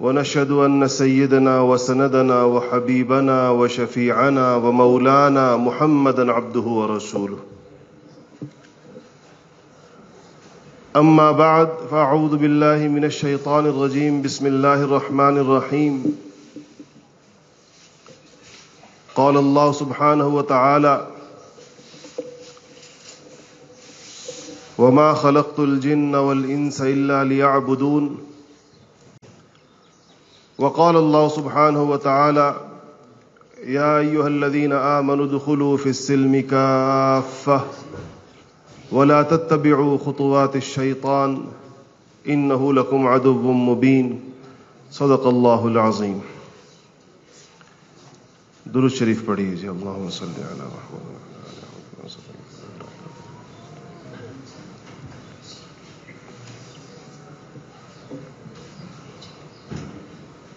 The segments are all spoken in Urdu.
ونشهد ان سيدنا وسندنا وحبيبنا وشفيعنا ومولانا محمدا عبده ورسوله. اما بعد فاعوذ بالله من الشيطان الرجيم. بسم الله الرحمن الرحيم. قال الله سبحانه وتعالى وما خلقت الجن والانس الا ليعبدون وقال الله سبحانه وتعالى، يا ايها الذين امنوا ادخلوا في السلم كافه ولا تتبعوا خطوات الشيطان انه لكم عدو مبين. صدق الله العظيم. درود شریف پڑھیے جی اللهم صل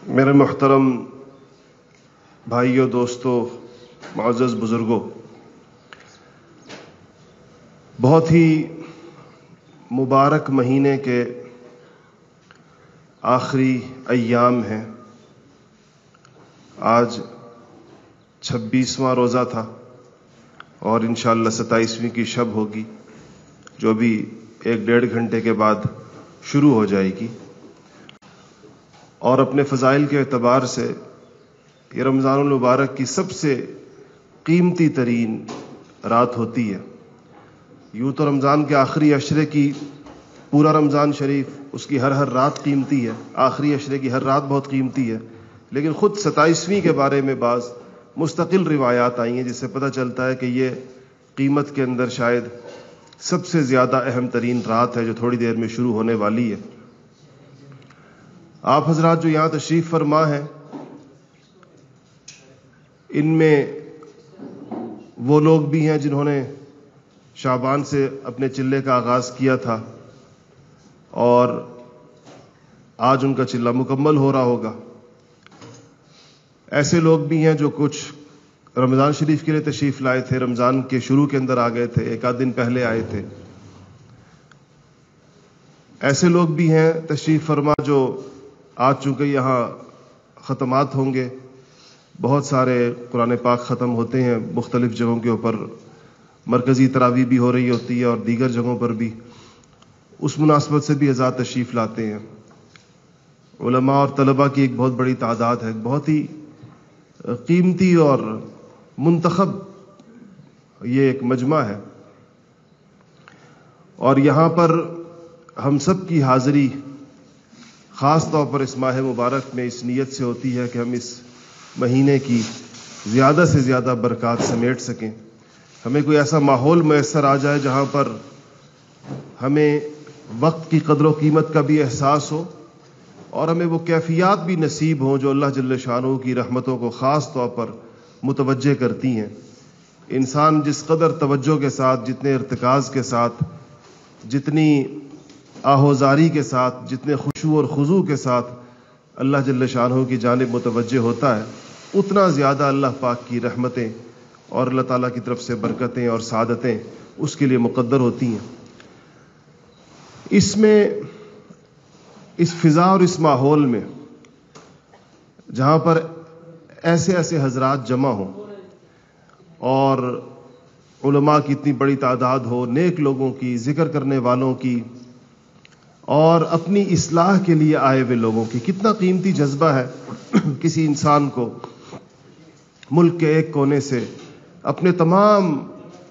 میرے محترم بھائیوں دوستوں معزز بزرگوں بہت ہی مبارک مہینے کے آخری ایام ہیں۔ آج چھبیسواں روزہ تھا اور انشاءاللہ ستائیسویں کی شب ہوگی، جو بھی ایک ڈیڑھ گھنٹے کے بعد شروع ہو جائے گی۔ اور اپنے فضائل کے اعتبار سے یہ رمضان المبارک کی سب سے قیمتی ترین رات ہوتی ہے۔ یوں تو رمضان کے آخری اشرے کی پورا رمضان شریف اس کی ہر ہر رات قیمتی ہے۔ آخری اشرے کی ہر رات بہت قیمتی ہے۔ لیکن خود ستائیسویں کے بارے میں بعض مستقل روایات آئی ہیں جس سے پتہ چلتا ہے کہ یہ قیمت کے اندر شاید سب سے زیادہ اہم ترین رات ہے جو تھوڑی دیر میں شروع ہونے والی ہے۔ آپ حضرات جو یہاں تشریف فرما ہیں، ان میں وہ لوگ بھی ہیں جنہوں نے شابان سے اپنے چلے کا آغاز کیا تھا اور آج ان کا چلہ مکمل ہو رہا ہوگا۔ ایسے لوگ بھی ہیں جو کچھ رمضان شریف کے لیے تشریف لائے تھے، رمضان کے شروع کے اندر آ گئے تھے، ایک آدھ دن پہلے آئے تھے۔ ایسے لوگ بھی ہیں تشریف فرما جو آج چونکہ یہاں ختمات ہوں گے، بہت سارے قرآن پاک ختم ہوتے ہیں، مختلف جگہوں کے اوپر مرکزی تراوی بھی ہو رہی ہوتی ہے اور دیگر جگہوں پر بھی۔ اس مناسبت سے بھی آزاد تشریف لاتے ہیں۔ علماء اور طلباء کی ایک بہت بڑی تعداد ہے، بہت ہی قیمتی اور منتخب یہ ایک مجمع ہے۔ اور یہاں پر ہم سب کی حاضری خاص طور پر اس ماہ مبارک میں اس نیت سے ہوتی ہے کہ ہم اس مہینے کی زیادہ سے زیادہ برکات سمیٹ سکیں۔ ہمیں کوئی ایسا ماحول میسر آ جائے جہاں پر ہمیں وقت کی قدر و قیمت کا بھی احساس ہو اور ہمیں وہ کیفیات بھی نصیب ہوں جو اللہ جل شاہ کی رحمتوں کو خاص طور پر متوجہ کرتی ہیں۔ انسان جس قدر توجہ کے ساتھ، جتنے ارتکاز کے ساتھ، جتنی آہوزاری کے ساتھ، جتنے خوشو اور خضو کے ساتھ اللہ جل شاہ کی جانب متوجہ ہوتا ہے، اتنا زیادہ اللہ پاک کی رحمتیں اور اللہ تعالیٰ کی طرف سے برکتیں اور سعادتیں اس کے لیے مقدر ہوتی ہیں۔ اس میں، اس فضا اور اس ماحول میں، جہاں پر ایسے ایسے حضرات جمع ہوں اور علماء کی اتنی بڑی تعداد ہو، نیک لوگوں کی، ذکر کرنے والوں کی اور اپنی اصلاح کے لیے آئے ہوئے لوگوں کی کتنا قیمتی جذبہ ہے کسی انسان کو ملک کے ایک کونے سے اپنے تمام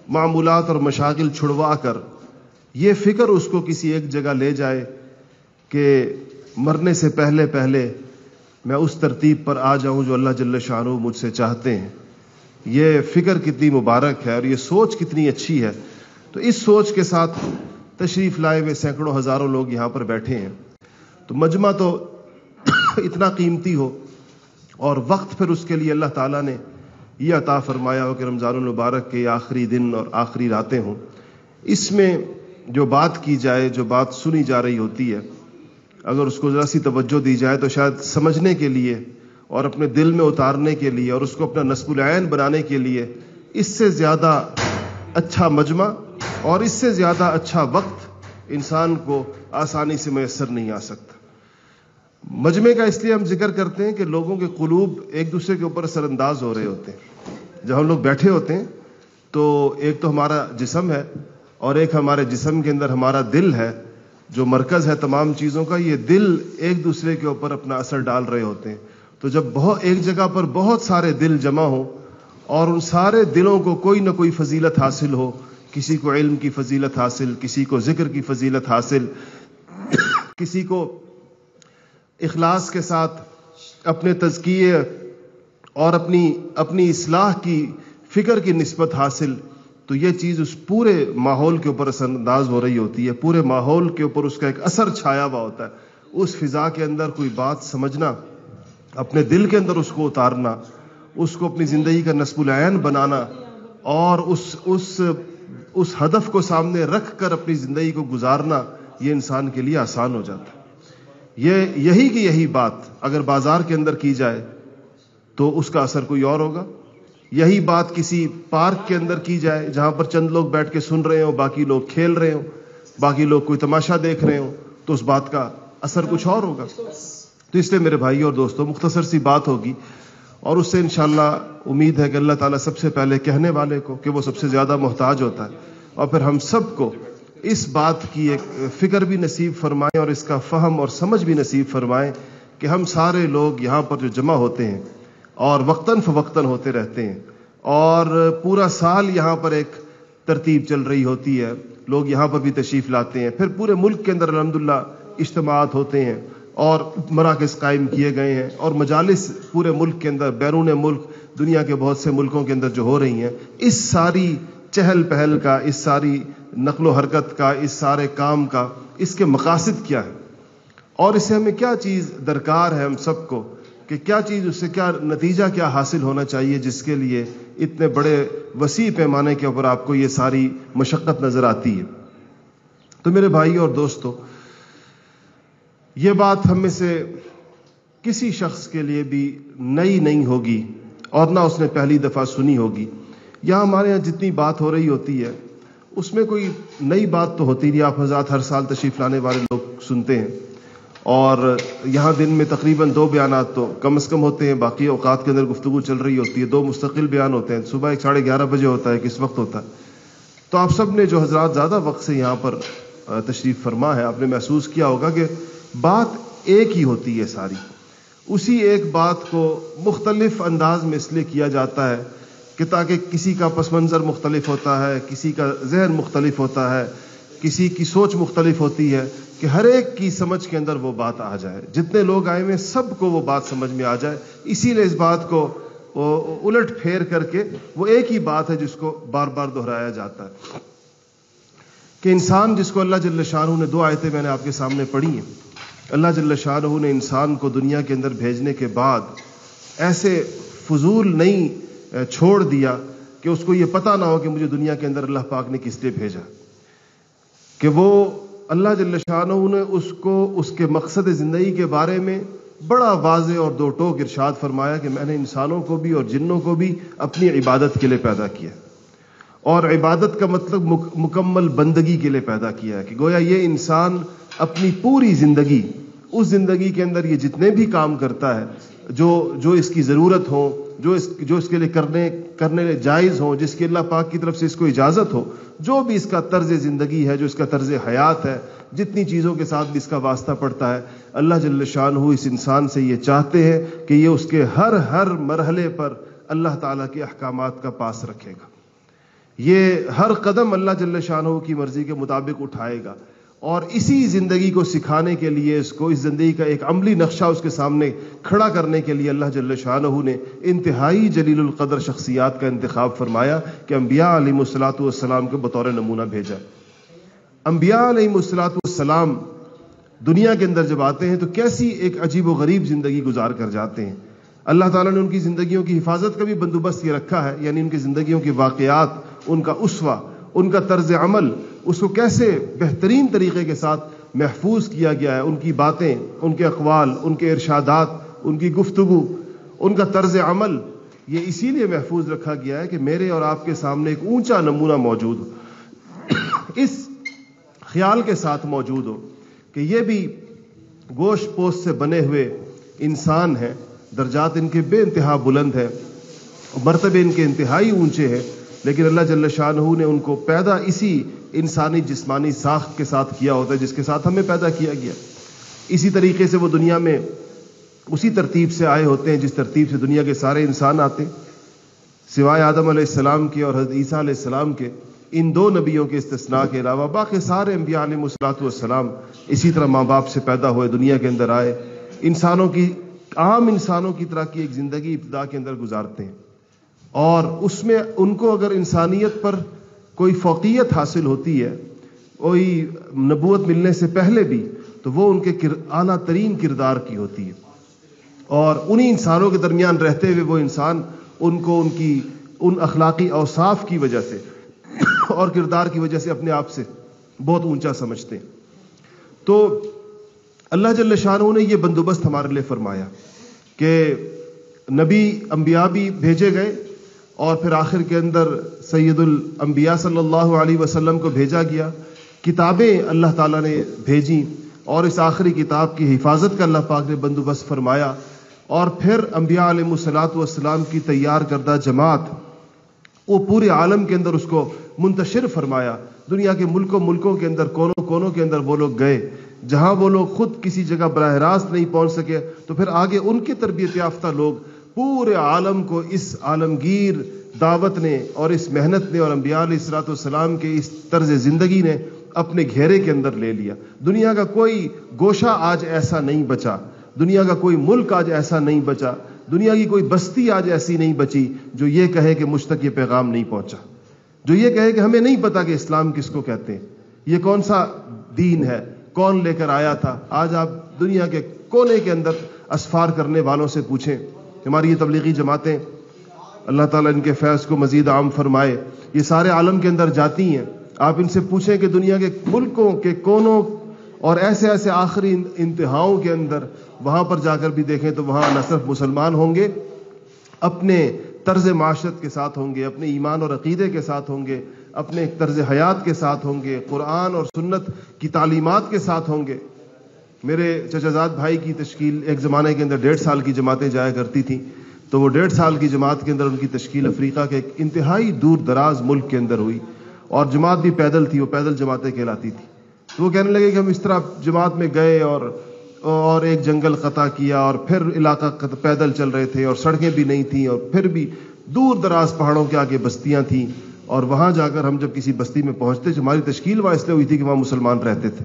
معمولات اور مشاغل چھڑوا کر یہ فکر اس کو کسی ایک جگہ لے جائے کہ مرنے سے پہلے پہلے میں اس ترتیب پر آ جاؤں جو اللہ جل شاہ مجھ سے چاہتے ہیں۔ یہ فکر کتنی مبارک ہے اور یہ سوچ کتنی اچھی ہے۔ تو اس سوچ کے ساتھ تشریف لائے ہوئے سینکڑوں ہزاروں لوگ یہاں پر بیٹھے ہیں۔ تو مجمع تو اتنا قیمتی ہو اور وقت پھر اس کے لیے اللہ تعالیٰ نے یہ عطا فرمایا ہو کہ رمضان المبارک کے آخری دن اور آخری راتیں ہوں۔ اس میں جو بات کی جائے، جو بات سنی جا رہی ہوتی ہے، اگر اس کو ذرا سی توجہ دی جائے تو شاید سمجھنے کے لیے اور اپنے دل میں اتارنے کے لیے اور اس کو اپنا نصب العین بنانے کے لیے اس سے زیادہ اچھا مجمع اور اس سے زیادہ اچھا وقت انسان کو آسانی سے میسر نہیں آ سکتا۔ مجمع کا اس لیے ہم ذکر کرتے ہیں کہ لوگوں کے قلوب ایک دوسرے کے اوپر سر انداز ہو رہے ہوتے ہیں۔ جب ہم لوگ بیٹھے ہوتے ہیں تو ایک تو ہمارا جسم ہے اور ایک ہمارے جسم کے اندر ہمارا دل ہے، جو مرکز ہے تمام چیزوں کا، یہ دل ایک دوسرے کے اوپر اپنا اثر ڈال رہے ہوتے ہیں۔ تو جب بہت ایک جگہ پر بہت سارے دل جمع ہوں اور ان سارے دلوں کو کوئی نہ کوئی فضیلت حاصل ہو کسی کو علم کی فضیلت حاصل، کسی کو ذکر کی فضیلت حاصل، کسی کو اخلاص کے ساتھ اپنے تزکیے اور اپنی اپنی اصلاح کی فکر کی نسبت حاصل، تو یہ چیز اس پورے ماحول کے اوپر اثر انداز ہو رہی ہوتی ہے، پورے ماحول کے اوپر اس کا ایک اثر چھایا ہوا ہوتا ہے۔ اس فضا کے اندر کوئی بات سمجھنا، اپنے دل کے اندر اس کو اتارنا، اس کو اپنی زندگی کا نصب العین بنانا اور اس اس اس ہدف کو سامنے رکھ کر اپنی زندگی کو گزارنا یہ انسان کے لیے آسان ہو جاتا ہے۔ یہ یہی کی یہی بات اگر بازار کے اندر کی جائے تو اس کا اثر کوئی اور ہوگا۔ یہی بات کسی پارک کے اندر کی جائے جہاں پر چند لوگ بیٹھ کے سن رہے ہوں، باقی لوگ کھیل رہے ہوں، باقی لوگ کوئی تماشا دیکھ رہے ہوں، تو اس بات کا اثر کچھ اور ہوگا۔ تو اس لیے میرے بھائی اور دوستوں، مختصر سی بات ہوگی اور اس سے انشاءاللہ امید ہے کہ اللہ تعالیٰ سب سے پہلے کہنے والے کو کہ وہ سب سے زیادہ محتاج ہوتا ہے۔ اور پھر ہم سب کو اس بات کی ایک فکر بھی نصیب فرمائیں اور اس کا فہم اور سمجھ بھی نصیب فرمائیں کہ ہم سارے لوگ یہاں پر جو جمع ہوتے ہیں اور وقتاً فوقتاً ہوتے رہتے ہیں اور پورا سال یہاں پر ایک ترتیب چل رہی ہوتی ہے۔ لوگ یہاں پر بھی تشریف لاتے ہیں۔ پھر پورے ملک کے اندر الحمدللہ اجتماعات ہوتے ہیں اور مراکز قائم کیے گئے ہیں اور مجالس پورے ملک کے اندر، بیرون ملک، دنیا کے بہت سے ملکوں کے اندر جو ہو رہی ہیں، اس ساری چہل پہل کا، اس ساری نقل و حرکت کا، اس سارے کام کا، اس کے مقاصد کیا ہے؟ اور اسے ہمیں کیا چیز درکار ہے ہم سب کو؟ کہ کیا چیز اس سے کیا نتیجہ کیا حاصل ہونا چاہیے جس کے لیے اتنے بڑے وسیع پیمانے کے اوپر آپ کو یہ ساری مشقت نظر آتی ہے؟ تو میرے بھائی اور دوستو، یہ بات ہم میں سے کسی شخص کے لیے بھی نئی نہیں ہوگی اور نہ اس نے پہلی دفعہ سنی ہوگی۔ یہاں ہمارے یہاں جتنی بات ہو رہی ہوتی ہے، اس میں کوئی نئی بات تو ہوتی نہیں، آپ حضرات ہر سال تشریف لانے والے لوگ سنتے ہیں۔ اور یہاں دن میں تقریباً دو بیانات تو کم از کم ہوتے ہیں، باقی اوقات کے اندر گفتگو چل رہی ہوتی ہے۔ دو مستقل بیان ہوتے ہیں، صبح ایک ساڑھے گیارہ بجے ہوتا ہے، کس وقت ہوتا ہے؟ تو آپ سب نے جو حضرات زیادہ وقت سے یہاں پر تشریف فرما ہے، آپ نے محسوس کیا ہوگا کہ بات ایک ہی ہوتی ہے ساری۔ اسی ایک بات کو مختلف انداز میں اس لیے کیا جاتا ہے کہ تاکہ کسی کا پس منظر مختلف ہوتا ہے، کسی کا ذہن مختلف ہوتا ہے، کسی کی سوچ مختلف ہوتی ہے کہ ہر ایک کی سمجھ کے اندر وہ بات آ جائے۔ جتنے لوگ آئے ہوئے سب کو وہ بات سمجھ میں آ جائے۔ اسی لیے اس بات کو الٹ پھیر کر کے وہ ایک ہی بات ہے جس کو بار بار دہرایا جاتا ہے۔ کہ انسان جس کو اللہ جل شاہ نے دو آیتیں میں نے آپ کے سامنے پڑھی ہیں، اللہ جل شاہ نے انسان کو دنیا کے اندر بھیجنے کے بعد ایسے فضول نہیں چھوڑ دیا کہ اس کو یہ پتا نہ ہو کہ مجھے دنیا کے اندر اللہ پاک نے کس لیے بھیجا۔ کہ وہ اللہ جل شاہ نے اس کو اس کے مقصد زندگی کے بارے میں بڑا واضح اور دو ٹوک ارشاد فرمایا کہ میں نے انسانوں کو بھی اور جنوں کو بھی اپنی عبادت کے لیے پیدا کیا۔ اور عبادت کا مطلب مکمل بندگی کے لیے پیدا کیا ہے کہ گویا یہ انسان اپنی پوری زندگی، اس زندگی کے اندر یہ جتنے بھی کام کرتا ہے، جو جو اس کی ضرورت ہو جو اس جو اس کے لیے کرنے کرنے جائز ہو جس کی اللہ پاک کی طرف سے اس کو اجازت ہو، جو بھی اس کا طرز زندگی ہے، جو اس کا طرز حیات ہے، جتنی چیزوں کے ساتھ بھی اس کا واسطہ پڑتا ہے، اللہ جل شان ہو اس انسان سے یہ چاہتے ہیں کہ یہ اس کے ہر ہر مرحلے پر اللہ تعالیٰ کے احکامات کا پاس رکھے گا۔ یہ ہر قدم اللہ جل شاہ کی مرضی کے مطابق اٹھائے گا۔ اور اسی زندگی کو سکھانے کے لیے اس کو اس زندگی کا ایک عملی نقشہ اس کے سامنے کھڑا کرنے کے لیے اللہ جل شاہ نے انتہائی جلیل القدر شخصیات کا انتخاب فرمایا کہ انبیاء علیہ السلاۃ والسلام کو بطور نمونہ بھیجا۔ انبیاء علیہ السلاۃ والسلام دنیا کے اندر جب آتے ہیں تو کیسی ایک عجیب و غریب زندگی گزار کر جاتے ہیں۔ اللہ تعالیٰ نے ان کی زندگیوں کی حفاظت کا بھی بندوبست یہ رکھا ہے یعنی ان کی زندگیوں کے واقعات، ان کا اسوا ان کا طرز عمل اس کو کیسے بہترین طریقے کے ساتھ محفوظ کیا گیا ہے، ان کی باتیں، ان کے اقوال، ان کے ارشادات، ان کی گفتگو، ان کا طرز عمل، یہ اسی لیے محفوظ رکھا گیا ہے کہ میرے اور آپ کے سامنے ایک اونچا نمونہ موجود ہو۔ اس خیال کے ساتھ موجود ہو کہ یہ بھی گوشت پوست سے بنے ہوئے انسان ہیں درجات ان کے بے انتہا بلند ہیں، مرتبے ان کے انتہائی اونچے ہیں۔ لیکن اللہ جل شاہ نے ان کو پیدا اسی انسانی جسمانی ساخت کے ساتھ کیا ہوتا ہے، جس کے ساتھ ہمیں پیدا کیا گیا۔ اسی طریقے سے وہ دنیا میں اسی ترتیب سے آئے ہوتے ہیں، جس ترتیب سے دنیا کے سارے انسان آتے سوائے آدم علیہ السلام کے اور حضرت عیسیٰ علیہ السلام کے، ان دو نبیوں کے استثناء کے علاوہ باقی سارے انبیاء علیہ مسلاط والسلام اسی طرح ماں باپ سے پیدا ہوئے، دنیا کے اندر آئے۔ انسانوں کی، عام انسانوں کی طرح کی ایک زندگی ابتدا کے اندر گزارتے ہیں۔ اور اس میں ان کو اگر انسانیت پر کوئی فوقیت حاصل ہوتی ہے، کوئی نبوت ملنے سے پہلے بھی، تو وہ ان کے اعلیٰ ترین کردار کی ہوتی ہے۔ اور انہی انسانوں کے درمیان رہتے ہوئے وہ انسان ان کو ان کی، ان اخلاقی اوصاف کی وجہ سے اور کردار کی وجہ سے اپنے آپ سے بہت اونچا سمجھتے ہیں۔ تو اللہ جل شاہ نے یہ بندوبست ہمارے لیے فرمایا کہ نبی انبیاء بھی بھیجے گئے اور پھر آخر کے اندر سید الانبیاء صلی اللہ علیہ وسلم کو بھیجا گیا۔ کتابیں اللہ تعالیٰ نے بھیجی اور اس آخری کتاب کی حفاظت کا اللہ پاک نے بندوبست فرمایا۔ اور پھر انبیاء علیہ السلاۃ والسلام کی تیار کردہ جماعت، وہ پورے عالم کے اندر اس کو منتشر فرمایا۔ دنیا کے ملکوں ملکوں کے اندر، کونوں کونوں کے اندر وہ لوگ گئے۔ جہاں وہ لوگ خود کسی جگہ براہ راست نہیں پہنچ سکے، تو پھر آگے ان کے تربیت یافتہ لوگ پورے عالم کو اس عالمگیر دعوت نے اور اس محنت نے اور انبیاء علیہ السلاۃ والسلام کے اس طرز زندگی نے اپنے گھیرے کے اندر لے لیا۔ دنیا کا کوئی گوشہ آج ایسا نہیں بچا۔ دنیا کا کوئی ملک آج ایسا نہیں بچا۔ دنیا کی کوئی بستی آج ایسی نہیں بچی جو یہ کہے کہ مجھ تک یہ پیغام نہیں پہنچا۔ جو یہ کہے کہ ہمیں نہیں پتا کہ اسلام کس کو کہتے ہیں۔ یہ کون سا دین ہے؟ کون لے کر آیا تھا؟ آج آپ دنیا کے کونے کے اندر اسفار کرنے والوں سے پوچھیں۔ ہماری یہ تبلیغی جماعتیں، اللہ تعالیٰ ان کے فیض کو مزید عام فرمائے۔ یہ سارے عالم کے اندر جاتی ہیں۔ آپ ان سے پوچھیں کہ دنیا کے ملکوں کے کونوں اور ایسے ایسے آخری انتہاؤں کے اندر وہاں پر جا کر بھی دیکھیں تو وہاں نہ صرف مسلمان ہوں گے، اپنے طرز معاشرت کے ساتھ ہوں گے، اپنے ایمان اور عقیدے کے ساتھ ہوں گے، اپنے طرز حیات کے ساتھ ہوں گے، قرآن اور سنت کی تعلیمات کے ساتھ ہوں گے۔ میرے چچازاد بھائی کی تشکیل ایک زمانے کے اندر ڈیڑھ سال کی جماعتیں جایا کرتی تھیں، تو وہ ڈیڑھ سال کی جماعت کے اندر ان کی تشکیل افریقہ کے ایک انتہائی دور دراز ملک کے اندر ہوئی اور جماعت بھی پیدل تھی، وہ پیدل جماعتیں کہلاتی تھی تو وہ کہنے لگے کہ ہم اس طرح جماعت میں گئے اور اور ایک جنگل قطع کیا اور پھر علاقہ پیدل چل رہے تھے اور سڑکیں بھی نہیں تھیں اور پھر بھی دور دراز پہاڑوں کے آگے بستیاں تھیں اور وہاں جا کر ہم جب کسی بستی میں پہنچتے، ہماری تشکیل وہاں اس لیے ہوئی تھی کہ وہاں مسلمان رہتے تھے۔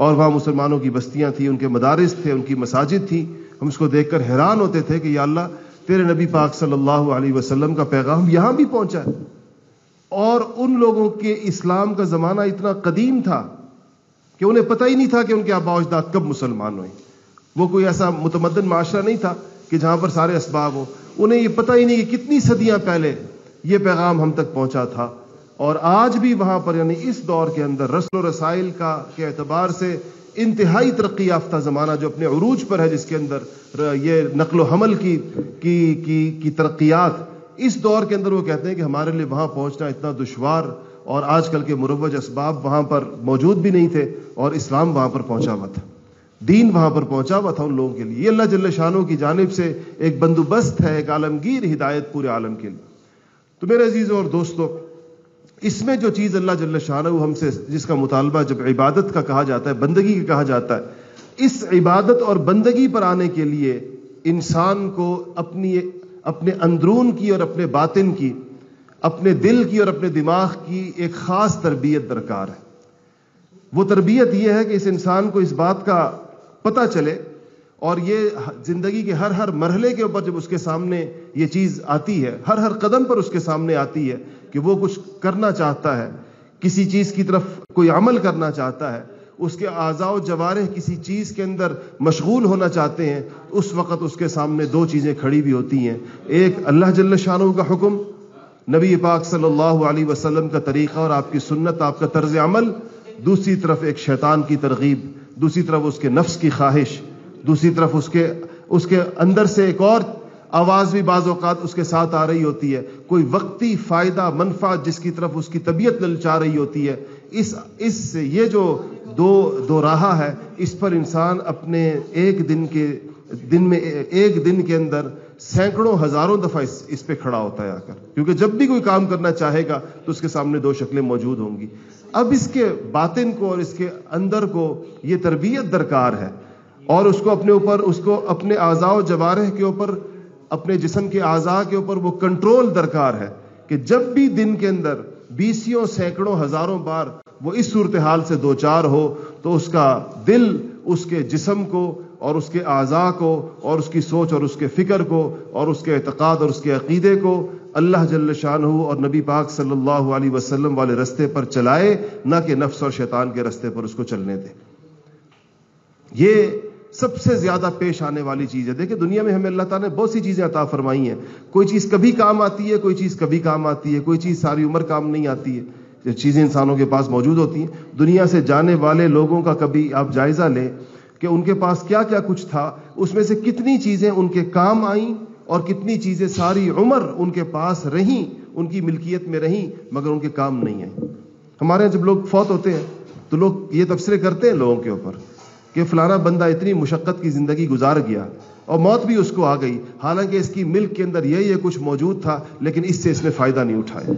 اور وہاں مسلمانوں کی بستیاں تھیں، ان کے مدارس تھے، ان کی مساجد تھی۔ ہم اس کو دیکھ کر حیران ہوتے تھے کہ یا اللہ، تیرے نبی پاک صلی اللہ علیہ وسلم کا پیغام یہاں بھی پہنچا ہے۔ اور ان لوگوں کے اسلام کا زمانہ اتنا قدیم تھا کہ انہیں پتہ ہی نہیں تھا کہ ان کے آبا اجداد کب مسلمان ہوئے۔ وہ کوئی ایسا متمدن معاشرہ نہیں تھا کہ جہاں پر سارے اسباب ہو انہیں یہ پتہ ہی نہیں کہ کتنی صدیاں پہلے یہ پیغام ہم تک پہنچا تھا۔ اور آج بھی وہاں پر یعنی اس دور کے اندر رسل و رسائل کا کے اعتبار سے انتہائی ترقی یافتہ زمانہ جو اپنے عروج پر ہے جس کے اندر یہ نقل و حمل کی کی کی, کی ترقیات اس دور کے اندر وہ کہتے ہیں کہ ہمارے لیے وہاں پہنچنا اتنا دشوار اور آج کل کے مروج اسباب وہاں پر موجود بھی نہیں تھے اور اسلام وہاں پر پہنچا ہوا تھا۔ دین وہاں پر پہنچا ہوا تھا ان لوگوں کے لیے۔ یہ اللہ جل شانوں کی جانب سے ایک بندوبست ہے ایک عالمگیر ہدایت پورے عالم کے لیے۔ تو میرے عزیزوں اور دوستوں اس میں جو چیز اللہ جل شاہ ہم سے جس کا مطالبہ جب عبادت کا کہا جاتا ہے، بندگی کا کہا جاتا ہے، اس عبادت اور بندگی پر آنے کے لیے انسان کو اپنی اپنے اندرون کی اور اپنے باطن کی، اپنے دل کی اور اپنے دماغ کی ایک خاص تربیت درکار ہے۔ وہ تربیت یہ ہے کہ اس انسان کو اس بات کا پتہ چلے اور یہ زندگی کے ہر ہر مرحلے کے اوپر جب اس کے سامنے یہ چیز آتی ہے، ہر ہر قدم پر اس کے سامنے آتی ہے کہ وہ کچھ کرنا چاہتا ہے، کسی چیز کی طرف کوئی عمل کرنا چاہتا ہے، اس کے اعضاء و جوارح کسی چیز کے اندر مشغول ہونا چاہتے ہیں، اس وقت اس کے سامنے دو چیزیں کھڑی بھی ہوتی ہیں۔ ایک، اللہ جل شاہ کا حکم، نبی پاک صلی اللہ علیہ وسلم کا طریقہ اور آپ کی سنت، آپ کا طرز عمل۔ دوسری طرف ایک شیطان کی ترغیب، دوسری طرف اس کے نفس کی خواہش، دوسری طرف اس کے اس کے اندر سے ایک اور آواز بھی بعض اوقات اس کے ساتھ آ رہی ہوتی ہے۔ کوئی وقتی فائدہ، منفعت جس کی طرف اس کی طبیعت للچا رہی ہوتی ہے۔ اس اس سے یہ جو دو دو راہ ہے، اس پر انسان اپنے ایک دن کے، دن میں، ایک دن کے اندر سینکڑوں، ہزاروں دفعہ اس اس پہ کھڑا ہوتا ہے آ کر۔ کیونکہ جب بھی کوئی کام کرنا چاہے گا تو اس کے سامنے دو شکلیں موجود ہوں گی۔ اب اس کے باطن کو اور اس کے اندر کو یہ تربیت درکار ہے۔ اور اس کو اپنے اوپر، اس کو اپنے اعضاء و جوارح کے اوپر اپنے جسم کے اعضاء کے اوپر وہ کنٹرول درکار ہے کہ جب بھی دن کے اندر بیسوں سینکڑوں ہزاروں بار وہ اس صورتحال سے دو چار ہو تو اس کا دل اس کے جسم کو اور اس کے اعضاء کو اور اس کی سوچ اور اس کے فکر کو اور اس کے اعتقاد اور اس کے عقیدے کو اللہ جل شان ہو اور نبی پاک صلی اللہ علیہ وسلم والے رستے پر چلائے، نہ کہ نفس اور شیطان کے رستے پر اس کو چلنے دے۔ یہ سب سے زیادہ پیش آنے والی چیز ہے۔ دیکھیں، دنیا میں ہمیں اللہ تعالیٰ نے بہت سی چیزیں عطا فرمائی ہیں۔ کوئی چیز کبھی کام آتی ہے، کوئی چیز کبھی کام آتی ہے۔ کوئی چیز ساری عمر کام نہیں آتی ہے۔ جو چیزیں انسانوں کے پاس موجود ہوتی ہیں۔ دنیا سے جانے والے لوگوں کا کبھی آپ جائزہ لیں کہ ان کے پاس کیا کیا کچھ تھا، اس میں سے کتنی چیزیں ان کے کام آئیں اور کتنی چیزیں ساری عمر ان کے پاس رہیں، ان کی ملکیت میں رہیں، مگر ان کے کام نہیں آئیں۔ ہمارے جب لوگ فوت ہوتے ہیں تو لوگ یہ تبصرے کرتے ہیں لوگوں کے اوپر۔ کہ فلانا بندہ اتنی مشقت کی زندگی گزار گیا اور موت بھی اس کو آ گئی، حالانکہ اس کی ملک کے اندر یہ یہ کچھ موجود تھا، لیکن اس سے اس نے فائدہ نہیں اٹھایا۔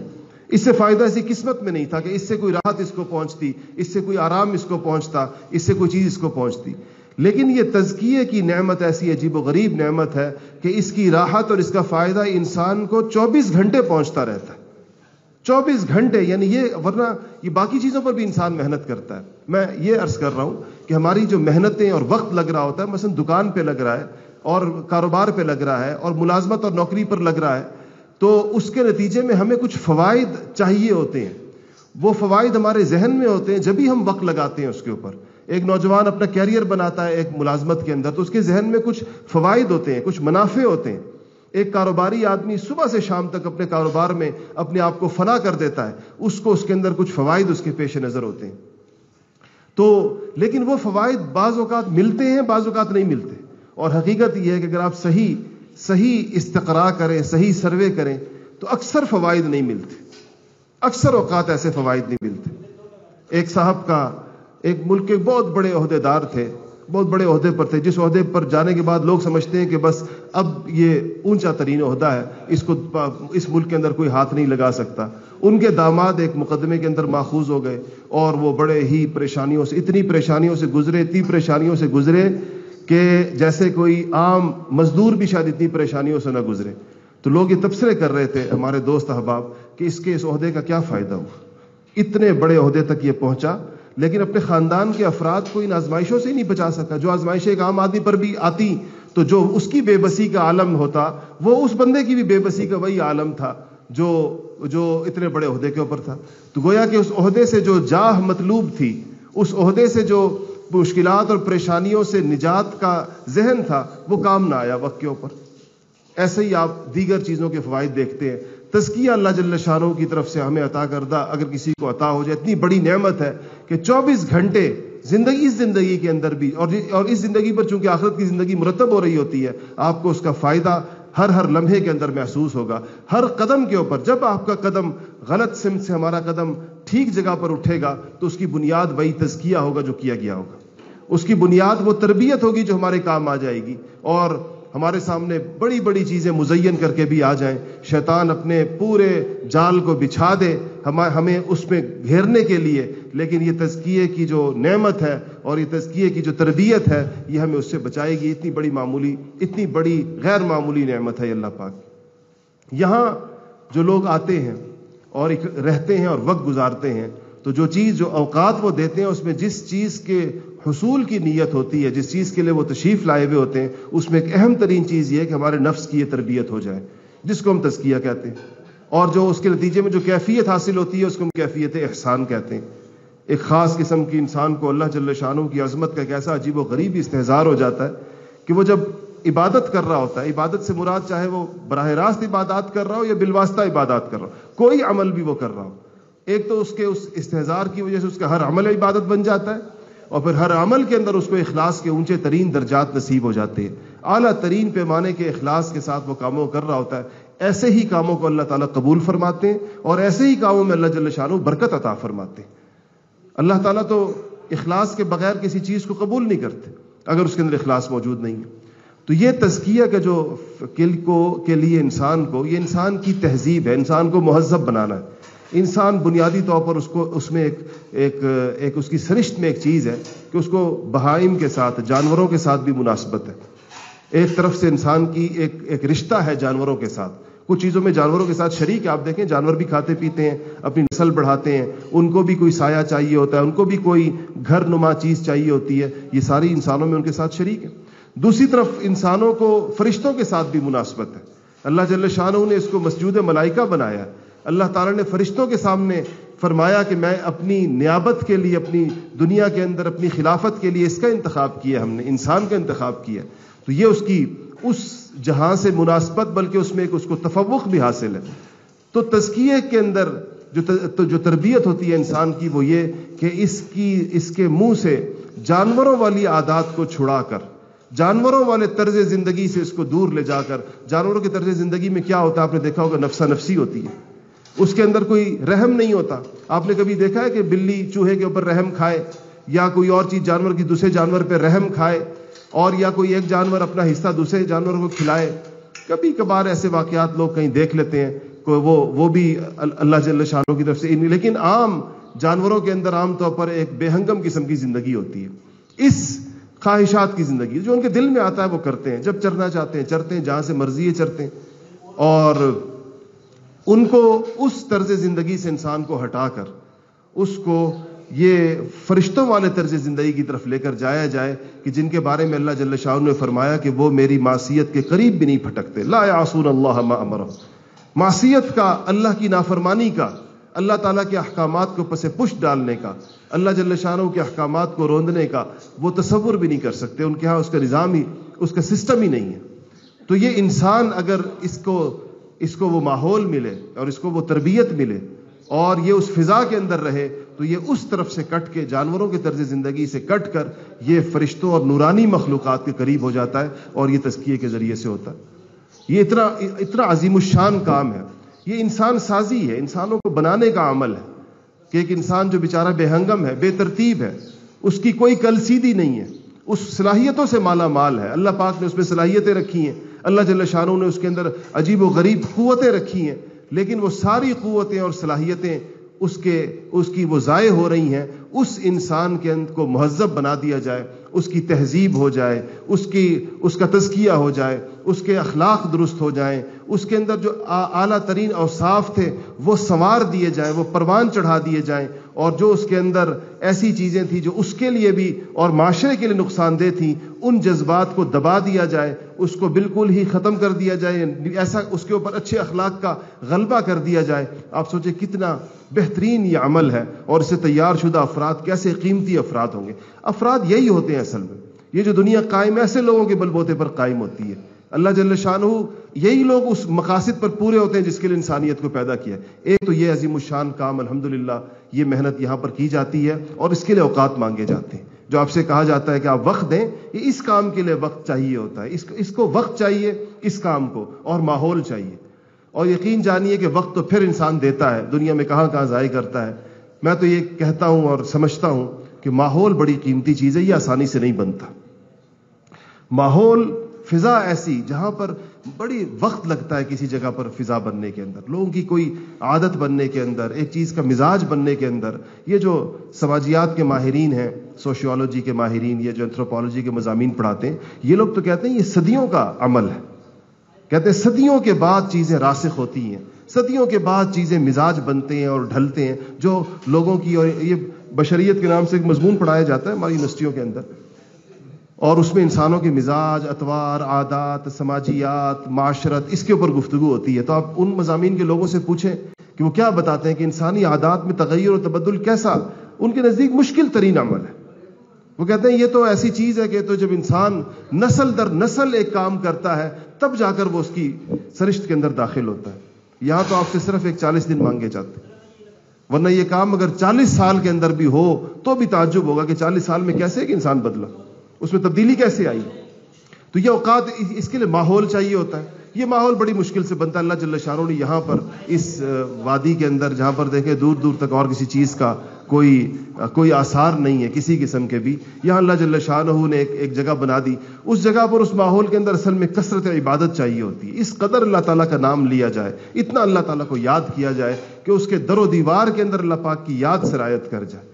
اس سے فائدہ اسی قسمت میں نہیں تھا کہ اس سے کوئی راحت اس کو پہنچتی، اس سے کوئی آرام اس کو پہنچتا، اس سے کوئی چیز اس کو پہنچتی۔ لیکن یہ تزکیے کی نعمت ایسی عجیب و غریب نعمت ہے کہ اس کی راحت اور اس کا فائدہ انسان کو چوبیس گھنٹے پہنچتا رہتا ہے۔ چوبیس گھنٹے یعنی یہ ورنہ یہ باقی چیزوں پر بھی انسان محنت کرتا ہے۔ میں یہ عرض کر رہا ہوں کہ ہماری جو محنتیں اور وقت لگ رہا ہوتا ہے، مثلا دکان پہ لگ رہا ہے اور کاروبار پہ لگ رہا ہے اور ملازمت اور نوکری پر لگ رہا ہے، تو اس کے نتیجے میں ہمیں کچھ فوائد چاہیے ہوتے ہیں۔ وہ فوائد ہمارے ذہن میں ہوتے ہیں جب بھی ہم وقت لگاتے ہیں اس کے اوپر۔ ایک نوجوان اپنا کیریئر بناتا ہے ایک ملازمت کے اندر، تو اس کے ذہن میں کچھ فوائد ہوتے ہیں، کچھ منافع ہوتے ہیں۔ ایک کاروباری آدمی صبح سے شام تک اپنے کاروبار میں اپنے آپ کو فنا کر دیتا ہے، اس کو اس کے اندر کچھ فوائد اس کے پیش نظر ہوتے ہیں۔ تو لیکن وہ فوائد بعض اوقات ملتے ہیں، بعض اوقات نہیں ملتے۔ اور حقیقت یہ ہے کہ اگر آپ صحیح صحیح استقرا کریں، صحیح سروے کریں، تو اکثر فوائد نہیں ملتے۔ اکثر اوقات ایسے فوائد نہیں ملتے۔ ایک صاحب کا، ایک ملک کے بہت بڑے عہدے دار تھے۔ بہت بڑے عہدے پر تھے۔ جس عہدے پر جانے کے بعد لوگ سمجھتے ہیں کہ بس اب یہ اونچا ترین عہدہ ہے۔ اس کو اس ملک کے اندر کوئی ہاتھ نہیں لگا سکتا۔ ان کے داماد ایک مقدمے کے اندر ماخوذ ہو گئے اور وہ بڑے ہی پریشانیوں سے اتنی پریشانیوں سے گزرے، اتنی پریشانیوں سے گزرے کہ جیسے کوئی عام مزدور بھی شاید اتنی پریشانیوں سے نہ گزرے۔ تو لوگ یہ تبصرے کر رہے تھے ہمارے دوست احباب کہ اس کے اس عہدے کا کیا فائدہ ہوا۔ اتنے بڑے عہدے تک یہ پہنچا۔ لیکن اپنے خاندان کے افراد کو ان آزمائشوں سے نہیں بچا سکا۔ جو آزمائشیں ایک عام آدمی پر بھی آتی، تو جو اس کی بے بسی کا عالم ہوتا، وہ اس بندے کی بھی بے بسی کا وہی عالم تھا جو جو اتنے بڑے عہدے کے اوپر تھا۔ تو گویا کہ اس عہدے سے جو جاہ مطلوب تھی، اس عہدے سے جو مشکلات اور پریشانیوں سے نجات کا ذہن تھا، وہ کام نہ آیا وقت کے اوپر۔ ایسے ہی آپ دیگر چیزوں کے فوائد دیکھتے ہیں۔ تزکیہ اللہ جل شاہوں کی طرف سے ہمیں عطا کردہ، اگر کسی کو عطا ہو جائے، اتنی بڑی نعمت ہے کہ چوبیس گھنٹے زندگی اس زندگی کے اندر بھی، اور اور اس زندگی پر چونکہ آخرت کی زندگی مرتب ہو رہی ہوتی ہے، آپ کو اس کا فائدہ ہر ہر لمحے کے اندر محسوس ہوگا۔ ہر قدم کے اوپر، جب آپ کا قدم غلط سمت سے ہمارا قدم ٹھیک جگہ پر اٹھے گا، تو اس کی بنیاد وہی تزکیہ ہوگا جو کیا گیا ہوگا۔ اس کی بنیاد وہ تربیت ہوگی جو ہمارے کام آ جائے گی، اور ہمارے سامنے بڑی بڑی چیزیں مزین کر کے بھی آ جائیں۔ شیطان اپنے پورے جال کو بچھا دے ہمیں اس میں گھیرنے کے لیے۔ لیکن یہ تزکیے کی جو نعمت ہے اور یہ تزکیے کی جو تربیت ہے، یہ ہمیں اس سے بچائے گی۔ اتنی بڑی معمولی، اتنی بڑی غیر معمولی نعمت ہے اللہ پاک۔ یہاں جو لوگ آتے ہیں اور رہتے ہیں اور وقت گزارتے ہیں، تو جو چیز، جو اوقات وہ دیتے ہیں، اس میں جس چیز کے حصول کی نیت ہوتی ہے، جس چیز کے لیے وہ تشریف لائے ہوئے ہوتے ہیں، اس میں ایک اہم ترین چیز یہ ہے کہ ہمارے نفس کی یہ تربیت ہو جائے، جس کو ہم تزکیہ کہتے ہیں۔ اور جو اس کے نتیجے میں جو کیفیت حاصل ہوتی ہے، اس کو ہم کیفیت احسان کہتے ہیں۔ ایک خاص قسم کی انسان کو اللہ جل شانوں کی عظمت کا ایک ایسا عجیب و غریب استحظار ہو جاتا ہے کہ وہ جب عبادت کر رہا ہوتا ہے، عبادت سے مراد چاہے وہ براہ راست عبادات کر رہا ہو یا بالواسطہ عبادات کر رہا ہو، کوئی عمل بھی وہ کر رہا ہو۔ ایک تو اس کے اس استحزار کی وجہ سے اس کا ہر عمل عبادت بن جاتا ہے اور پھر ہر عمل کے اندر اس کو اخلاص کے اونچے ترین درجات نصیب ہو جاتے ہیں۔ اعلیٰ ترین پیمانے کے اخلاص کے ساتھ وہ کاموں کر رہا ہوتا ہے۔ ایسے ہی کاموں کو اللہ تعالیٰ قبول فرماتے ہیں اور ایسے ہی کاموں میں اللہ جل شاہ برکت عطا فرماتے ہیں۔ اللہ تعالیٰ تو اخلاص کے بغیر کسی چیز کو قبول نہیں کرتے اگر اس کے اندر اخلاص موجود نہیں ہے۔ تو یہ تزکیہ کا جو کل کو کے لیے انسان کو یہ انسان کی تہذیب ہے، انسان کو مہذب بنانا ہے۔ انسان بنیادی طور پر اس کو، اس میں ایک ایک ایک اس کی سرشت میں ایک چیز ہے کہ اس کو بہائم کے ساتھ، جانوروں کے ساتھ بھی مناسبت ہے۔ ایک طرف سے انسان کی ایک ایک رشتہ ہے جانوروں کے ساتھ۔ کچھ چیزوں میں جانوروں کے ساتھ شریک ہے، آپ دیکھیں جانور بھی کھاتے پیتے ہیں، اپنی نسل بڑھاتے ہیں، ان کو بھی کوئی سایہ چاہیے ہوتا ہے، ان کو بھی کوئی گھر نما چیز چاہیے ہوتی ہے، یہ ساری انسانوں میں ان کے ساتھ شریک ہے۔ دوسری طرف انسانوں کو فرشتوں کے ساتھ بھی مناسبت ہے۔ اللہ جل شاہ نے اس کو مسجود ملائکہ بنایا۔ اللہ تعالیٰ نے فرشتوں کے سامنے فرمایا کہ میں اپنی نیابت کے لیے، اپنی دنیا کے اندر، اپنی خلافت کے لیے اس کا انتخاب کیا ہم نے انسان کا انتخاب کیا تو یہ اس کی اس جہاں سے مناسبت، بلکہ اس میں ایک اس کو تفوق بھی حاصل ہے۔ تو تزکیے کے اندر جو جو تربیت ہوتی ہے انسان کی، وہ یہ کہ اس کی، اس کے منہ سے جانوروں والی عادات کو چھڑا کر، جانوروں والے طرز زندگی سے اس کو دور لے جا کر، جانوروں کے طرز زندگی میں کیا ہوتا ہے؟ آپ نے دیکھا ہوگا نفسا نفسی ہوتی ہے۔ اس کے اندر کوئی رحم نہیں ہوتا۔ آپ نے کبھی دیکھا ہے کہ بلی چوہے کے اوپر رحم کھائے یا کوئی اور چیز جانور کی دوسرے جانور پہ رحم کھائے اور یا کوئی ایک جانور اپنا حصہ دوسرے جانور کو کھلائے؟ کبھی کبھار ایسے واقعات لوگ کہیں دیکھ لیتے ہیں وہ وہ بھی اللہ جل شاہوں کی طرف سے لیکن عام جانوروں کے اندر عام طور پر ایک بے ہنگم قسم کی زندگی ہوتی ہے۔ اس خواہشات کی زندگی جو ان کے دل میں آتا ہے وہ کرتے ہیں۔ جب چرنا چاہتے ہیں، چرتے ہیں، جہاں سے مرضی ہے چرتے ہیں۔ اور ان کو اس طرز زندگی سے انسان کو ہٹا کر، اس کو یہ فرشتوں والے طرز زندگی کی طرف لے کر جایا جائے کہ جن کے بارے میں اللہ جل شاہ نے فرمایا کہ وہ میری معصیت کے قریب بھی نہیں پھٹکتے لا یعصون اللہ ما امر معصیت کا، اللہ کی نافرمانی کا، اللہ تعالیٰ کے احکامات کو پسے پش ڈالنے کا، اللہ جل شاہ کے احکامات کو روندنے کا وہ تصور بھی نہیں کر سکتے۔ ان کے ہاں اس کا نظام ہی، اس کا سسٹم ہی نہیں ہے۔ تو یہ انسان اگر اس کو اس کو وہ ماحول ملے اور اس کو وہ تربیت ملے اور یہ اس فضا کے اندر رہے، تو یہ اس طرف سے کٹ کے جانوروں کے طرز زندگی سے کٹ کر یہ فرشتوں اور نورانی مخلوقات کے قریب ہو جاتا ہے اور یہ تزکیے کے ذریعے سے ہوتا ہے۔ یہ اتنا اتنا عظیم الشان کام ہے۔ یہ انسان سازی ہے، انسانوں کو بنانے کا عمل ہے۔ کہ ایک انسان جو بیچارہ بے ہنگم ہے، بے ترتیب ہے، اس کی کوئی کل سیدھی نہیں ہے۔ اس صلاحیتوں سے مالا مال ہے۔ اللہ پاک نے اس میں صلاحیتیں رکھی ہیں۔ اللہ جل شاہ نے اس کے اندر عجیب و غریب قوتیں رکھی ہیں، لیکن وہ ساری قوتیں اور صلاحیتیں اس کے، اس کی وہ ضائع ہو رہی ہیں۔ اس انسان کے اندر کو مہذب بنا دیا جائے، اس کی تہذیب ہو جائے، اس کی، اس کا تزکیہ ہو جائے، اس کے اخلاق درست ہو جائیں۔ اس کے اندر جو اعلیٰ ترین اوصاف تھے، وہ سنوار دیے جائیں، وہ پروان چڑھا دیے جائیں۔ اور جو اس کے اندر ایسی چیزیں تھیں جو اس کے لیے بھی اور معاشرے کے لیے نقصان دہ تھیں، ان جذبات کو دبا دیا جائے اس کو بالکل ہی ختم کر دیا جائے، ایسا اس کے اوپر اچھے اخلاق کا غلبہ کر دیا جائے۔ آپ سوچیں کتنا بہترین یہ عمل ہے اور اسے تیار شدہ افراد، کیسے قیمتی افراد ہوں گے؟ افراد یہی ہوتے ہیں اصل میں۔ یہ جو دنیا قائم ایسے لوگوں کے بلبوتے پر قائم ہوتی ہے۔ اللہ جل شاہ یہی لوگ اس مقاصد پر پورے ہوتے ہیں جس کے لیے انسانیت کو پیدا کیا ہے۔ ایک تو یہ عظیم الشان کام، الحمدللہ، یہ محنت یہاں پر کی جاتی ہے اور اس کے لیے اوقات مانگے جاتے ہیں۔ جو آپ سے کہا جاتا ہے کہ آپ وقت دیں، یہ اس کام کے لیے وقت چاہیے ہوتا ہے۔ اس اس کو وقت چاہیے، اس کام کو، اور ماحول چاہیے۔ اور یقین جانیے کہ وقت تو پھر انسان دیتا ہے، دنیا میں کہاں کہاں ضائع کرتا ہے۔ میں تو یہ کہتا ہوں اور سمجھتا ہوں کہ ماحول بڑی قیمتی چیز ہے، یہ آسانی سے نہیں بنتا۔ ماحول فضا ایسی جہاں پر بڑی وقت لگتا ہے کسی جگہ پر فضا بننے کے اندر، لوگوں کی کوئی عادت بننے کے اندر، ایک چیز کا مزاج بننے کے اندر۔ یہ جو سماجیات کے ماہرین ہیں، سوشیولوجی کے ماہرین، یہ جو انتھروپولوجی کے مضامین پڑھاتے ہیں، یہ لوگ تو کہتے ہیں یہ صدیوں کا عمل ہے۔ کہتے ہیں صدیوں کے بعد چیزیں راسخ ہوتی ہیں، صدیوں کے بعد چیزیں مزاج بنتے ہیں اور ڈھلتے ہیں۔ جو لوگوں کی اور یہ بشریت کے نام سے ایک مضمون پڑھایا جاتا ہے، ہماری یونیورسٹیوں کے اندر۔ اور اس میں انسانوں کے مزاج، اتوار، عادات، سماجیات، معاشرت، اس کے اوپر گفتگو ہوتی ہے۔ تو آپ ان مضامین کے لوگوں سے پوچھیں کہ وہ کیا بتاتے ہیں کہ انسانی عادات میں تغیر و تبدل کیسا؟ ان کے نزدیک مشکل ترین عمل ہے۔ وہ کہتے ہیں، یہ تو ایسی چیز ہے کہ تو جب انسان نسل در نسل ایک کام کرتا ہے، تب جا کر وہ اس کی سرشت کے اندر داخل ہوتا ہے۔ یہاں تو آپ سے صرف ایک چالیس دن مانگے جاتے ہیں۔ ورنہ یہ کام اگر چالیس سال کے اندر بھی ہو، تو بھی تعجب ہوگا کہ چالیس سال میں کیسے ایک انسان بدلا۔ اس میں تبدیلی کیسے آئی؟ تو یہ اوقات اس کے لیے ماحول چاہیے ہوتا ہے۔ یہ ماحول بڑی مشکل سے بنتا ہے۔ اللہ جل شاہ نے یہاں پر اس وادی کے اندر جہاں پر دیکھیں دور دور تک اور کسی چیز کا کوئی کوئی آثار نہیں ہے کسی قسم کے بھی۔ یہاں اللہ جل شاہ نے ایک ایک جگہ بنا دی۔ اس جگہ پر اس ماحول کے اندر اصل میں کثرت عبادت چاہیے ہوتی ہے۔ اس قدر اللہ تعالیٰ کا نام لیا جائے، اتنا اللہ تعالیٰ کو یاد کیا جائے کہ اس کے در و دیوار کے اندر اللہ پاک کی یاد سرایت کر جائے۔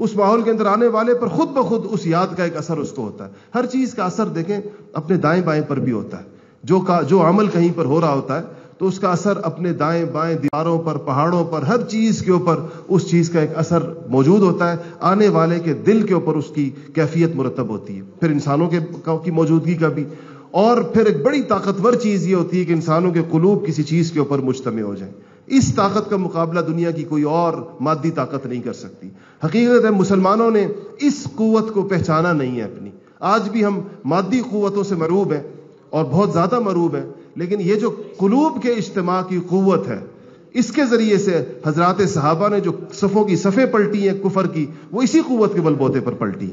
اس ماحول کے اندر آنے والے پر خود بخود اس یاد کا ایک اثر اس کو ہوتا ہے۔ ہر چیز کا اثر دیکھیں، اپنے دائیں بائیں پر بھی ہوتا ہے۔ جو کا، جو عمل کہیں پر ہو رہا ہوتا ہے، تو اس کا اثر اپنے دائیں بائیں دیواروں پر، پہاڑوں پر، ہر چیز کے اوپر اس چیز کا ایک اثر موجود ہوتا ہے۔ آنے والے کے دل کے اوپر اس کی کیفیت مرتب ہوتی ہے۔ پھر انسانوں کے، کی موجودگی کا بھی۔ اور پھر ایک بڑی طاقتور چیز یہ ہوتی ہے کہ انسانوں کے قلوب کسی چیز کے اوپر مجتمع ہو جائیں۔ اس طاقت کا مقابلہ دنیا کی کوئی اور مادی طاقت نہیں کر سکتی۔ حقیقت ہے، مسلمانوں نے اس قوت کو پہچانا نہیں ہے اپنی۔ آج بھی ہم مادی قوتوں سے مروب ہیں اور بہت زیادہ مروب ہے لیکن یہ جو قلوب کے اجتماع کی قوت ہے، اس کے ذریعے سے حضرات صحابہ نے جو صفوں کی صفیں پلٹی ہیں، کفر کی، وہ اسی قوت کے بل بوتے پر پلٹی۔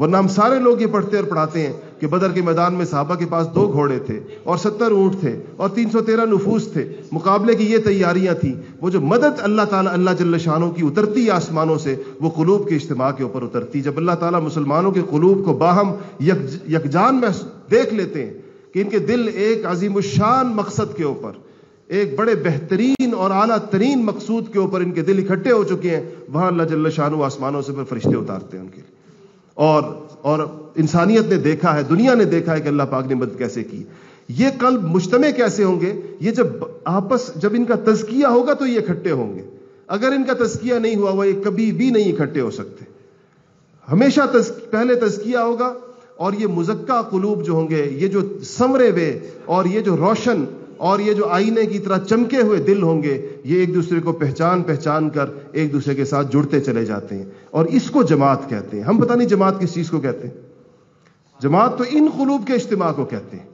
ورنہ ہم سارے لوگ یہ پڑھتے اور پڑھاتے ہیں کہ بدر کے میدان میں صحابہ کے پاس دو گھوڑے تھے اور ستر اونٹ تھے اور تین سو تیرہ نفوس تھے۔ مقابلے کی یہ تیاریاں تھیں۔ وہ جو مدد اللہ تعالیٰ، اللہ جل شانوں کی اترتی آسمانوں سے، وہ قلوب کے اجتماع کے اوپر اترتی۔ جب اللہ تعالیٰ مسلمانوں کے قلوب کو باہم یکجان میں دیکھ لیتے ہیں کہ ان کے دل ایک عظیم الشان مقصد کے اوپر، ایک بڑے بہترین اور اعلیٰ ترین مقصود کے اوپر ان کے دل اکٹھے ہو چکے ہیں، وہاں اللہ جل شاہ آسمانوں سے پھر فرشتے اتارتے ہیں ان کے لیے۔ اور اور انسانیت نے دیکھا ہے، دنیا نے دیکھا ہے کہ اللہ پاک نے مدد کیسے کی۔ یہ قلب مجتمع کیسے ہوں گے؟ یہ جب آپس، جب ان کا تزکیہ ہوگا تو یہ اکٹھے ہوں گے۔ اگر ان کا تزکیہ نہیں ہوا، وہ یہ کبھی بھی نہیں اکٹھے ہو سکتے۔ ہمیشہ پہلے تزکیہ ہوگا اور یہ مزکہ قلوب جو ہوں گے، یہ جو سمرے ہوئے اور یہ جو روشن اور یہ جو آئینے کی طرح چمکے ہوئے دل ہوں گے یہ ایک دوسرے کو پہچان پہچان کر ایک دوسرے کے ساتھ جڑتے چلے جاتے ہیں اور اس کو جماعت کہتے ہیں ہم پتہ نہیں جماعت کس چیز کو کہتے ہیں جماعت تو ان قلوب کے اجتماع کو کہتے ہیں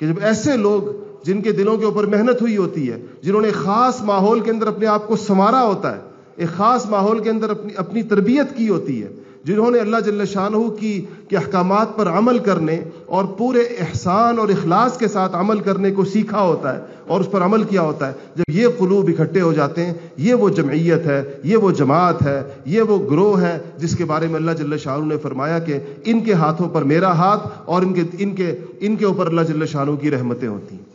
کہ جب ایسے لوگ جن کے دلوں کے اوپر محنت ہوئی ہوتی ہے، جنہوں نے خاص ماحول کے اندر اپنے آپ کو سنوارا ہوتا ہے، ایک خاص ماحول کے اندر اپنی اپنی تربیت کی ہوتی ہے جنہوں نے اللہ جل شاہ کی کے احکامات پر عمل کرنے اور پورے احسان اور اخلاص کے ساتھ عمل کرنے کو سیکھا ہوتا ہے اور اس پر عمل کیا ہوتا ہے۔ جب یہ قلوب اکٹھے ہو جاتے ہیں، یہ وہ جمعیت ہے، یہ وہ جماعت ہے، یہ وہ گروہ ہے جس کے بارے میں اللہ جل شاہ نے فرمایا کہ ان کے ہاتھوں پر میرا ہاتھ اور ان کے ان کے ان کے اوپر اللہ جل شاہ کی رحمتیں ہوتی ہیں۔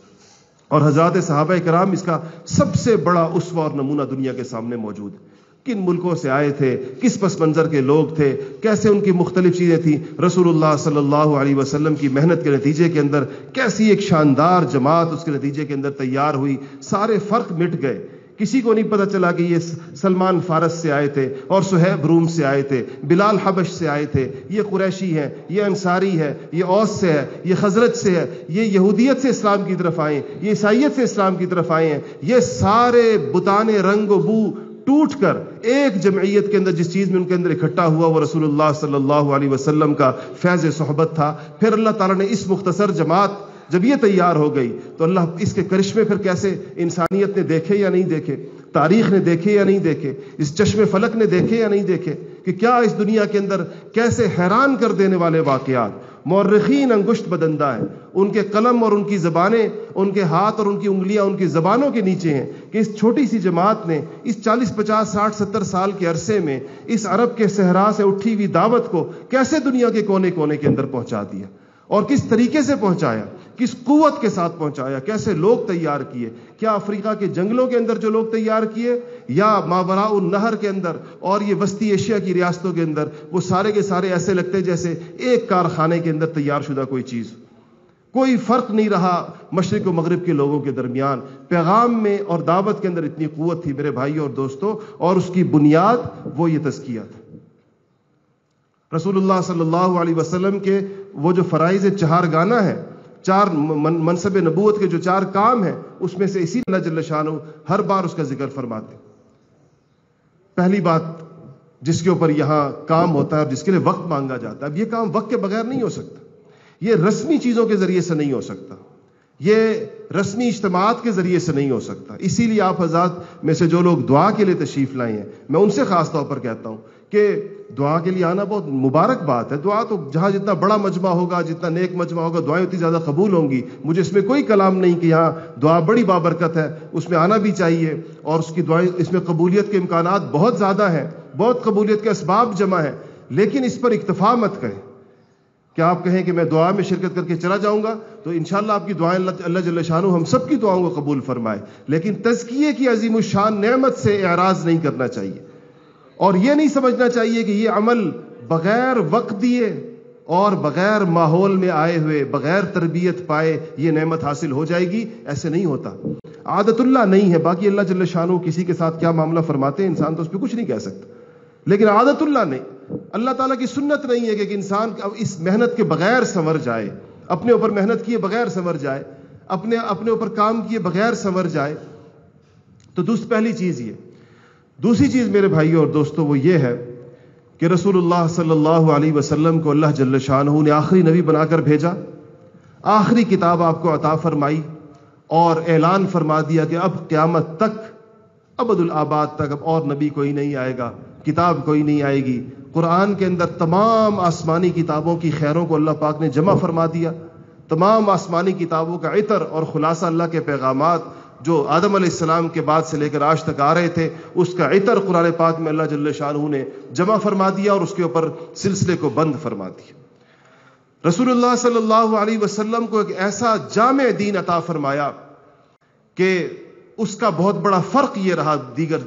اور حضرات صحابہ کرام اس کا سب سے بڑا اسوا اور نمونہ دنیا کے سامنے موجود ہے۔ کن ملکوں سے آئے تھے؟ کس پس منظر کے لوگ تھے؟ کیسے ان کی مختلف چیزیں تھیں؟ رسول اللہ صلی اللہ علیہ وسلم کی محنت کے نتیجے کے اندر کیسی ایک شاندار جماعت اس کے نتیجے کے اندر تیار ہوئی؟ سارے فرق مٹ گئے۔ کسی کو نہیں پتا چلا کہ یہ سلمان فارس سے آئے تھے اور سہیب روم سے آئے تھے، بلال حبش سے آئے تھے۔ یہ قریشی ہے یہ انصاری ہے یہ اوس سے ہے یہ حضرت سے ہے یہ یہودیت سے اسلام کی طرف آئے یہ عیسائیت سے اسلام کی طرف آئے ہیں۔ یہ سارے بتانے رنگ و بو ٹوٹ کر ایک جمعیت کے اندر جس چیز میں ان کے اندر اکٹھا ہوا وہ رسول اللہ صلی اللہ علیہ وسلم کا فیض صحبت تھا، پھر اللہ تعالیٰ نے اس مختصر جماعت جب یہ تیار ہو گئی تو اللہ اس کے کرشمے پھر کیسے انسانیت نے دیکھے یا نہیں دیکھے، تاریخ نے دیکھے یا نہیں دیکھے، اس چشم فلک نے دیکھے یا نہیں دیکھے کہ کیا اس دنیا کے اندر کیسے حیران کر دینے والے واقعات۔ مورخین انگشت بدندہ ہیں ان کے قلم اور ان کی زبانیں، ان کے ہاتھ اور ان کی انگلیاں ان کی زبانوں کے نیچے ہیں کہ اس چھوٹی سی جماعت نے اس چالیس، پچاس، ساٹھ، ستر سال کے عرصے میں اس عرب کے صحرا سے اٹھی ہوئی دعوت کو کیسے دنیا کے کونے کونے کے اندر پہنچا دیا؟ اور کس طریقے سے پہنچایا؟ کس قوت کے ساتھ پہنچایا؟ کیسے لوگ تیار کیے؟ کیا افریقہ کے جنگلوں کے اندر جو لوگ تیار کیے؟ یا ماورا النہر کے اندر اور یہ وسطی ایشیا کی ریاستوں کے اندر، وہ سارے کے سارے ایسے لگتے جیسے ایک کارخانے کے اندر تیار شدہ کوئی چیز۔ کوئی فرق نہیں رہا مشرق و مغرب کے لوگوں کے درمیان۔ پیغام میں اور دعوت کے اندر اتنی قوت تھی میرے بھائی اور دوستوں اور اس کی بنیاد وہ یہ تزکیہ تھا۔ رسول اللہ صلی اللہ علیہ وسلم کے وہ جو فرائض چہار گانا ہے چار منصب نبوت کے جو چار کام ہیں، اس میں سے اسی اللہ جل شاہ ہر بار اس کا ذکر فرماتے پہلی بات جس کے اوپر یہاں کام ہوتا ہے اور جس کے لیے وقت مانگا جاتا ہے، اب یہ کام وقت کے بغیر نہیں ہو سکتا۔ یہ رسمی چیزوں کے ذریعے سے نہیں ہو سکتا۔ یہ رسمی اجتماعات کے ذریعے سے نہیں ہو سکتا۔ اسی لیے آپ حضرات میں سے جو لوگ دعا کے لیے تشریف لائے ہیں، میں ان سے خاص طور پر کہتا ہوں کہ دعا کے لیے آنا بہت مبارک بات ہے۔ دعا تو جہاں جتنا بڑا مجمع ہوگا، جتنا نیک مجمع ہوگا، دعائیں اتنی زیادہ قبول ہوں گی۔ مجھے اس میں کوئی کلام نہیں کہ یہاں دعا بڑی بابرکت ہے، اس میں آنا بھی چاہیے اور اس کی دعائیں، اس میں قبولیت کے امکانات بہت زیادہ ہیں۔ بہت قبولیت کے اسباب جمع ہیں۔ لیکن اس پر اکتفا مت کریں۔ کہ آپ کہیں کہ میں دعا میں شرکت کر کے چلا جاؤں گا؟ تو انشاءاللہ آپ کی دعائیں اللہ جل شاہ ہم سب کی دعاؤں کو قبول فرمائے۔ لیکن تزکیے کی عظیم الشان نعمت سے اعراض نہیں کرنا چاہیے۔ اور یہ نہیں سمجھنا چاہیے کہ یہ عمل بغیر وقت دیے اور بغیر ماحول میں آئے ہوئے، بغیر تربیت پائے یہ نعمت حاصل ہو جائے گی، ایسے نہیں ہوتا۔ عادت اللہ نہیں ہے، باقی اللہ جل شاہ کسی کے ساتھ کیا معاملہ فرماتے ہیں؟ انسان تو اس پہ کچھ نہیں کہہ سکتا۔ لیکن عادت اللہ نہیں۔ اللہ تعالیٰ کی سنت نہیں ہے کہ انسان اس محنت کے بغیر سنور جائے، اپنے اوپر محنت کیے بغیر سنور جائے، اپنے اپنے اوپر کام کیے بغیر سنور جائے۔ تو دوست پہلی چیز یہ۔ دوسری چیز میرے بھائیوں اور دوستوں وہ یہ ہے کہ رسول اللہ صلی اللہ علیہ وسلم کو اللہ جل شاہ نے آخری نبی بنا کر بھیجا، آخری کتاب آپ کو عطا فرمائی اور اعلان فرما دیا کہ اب قیامت تک ابد الآباد تک اب اور نبی کوئی نہیں آئے گا، کتاب کوئی نہیں آئے گی۔ قرآن کے اندر تمام آسمانی کتابوں کی خیروں کو اللہ پاک نے جمع فرما دیا، تمام آسمانی کتابوں کا عطر اور خلاصہ اللہ کے پیغامات جو آدم علیہ السلام کے بعد سے لے کر آج تک آ رہے تھے، اس کا عطر قرآن پاک میں اللہ جل شاہ نے جمع فرما دیا اور اس کے اوپر سلسلے کو بند فرما دیا۔ رسول اللہ صلی اللہ علیہ وسلم کو ایک ایسا جامع دین عطا فرمایا کہ اس کا بہت بڑا فرق یہ رہا دیگر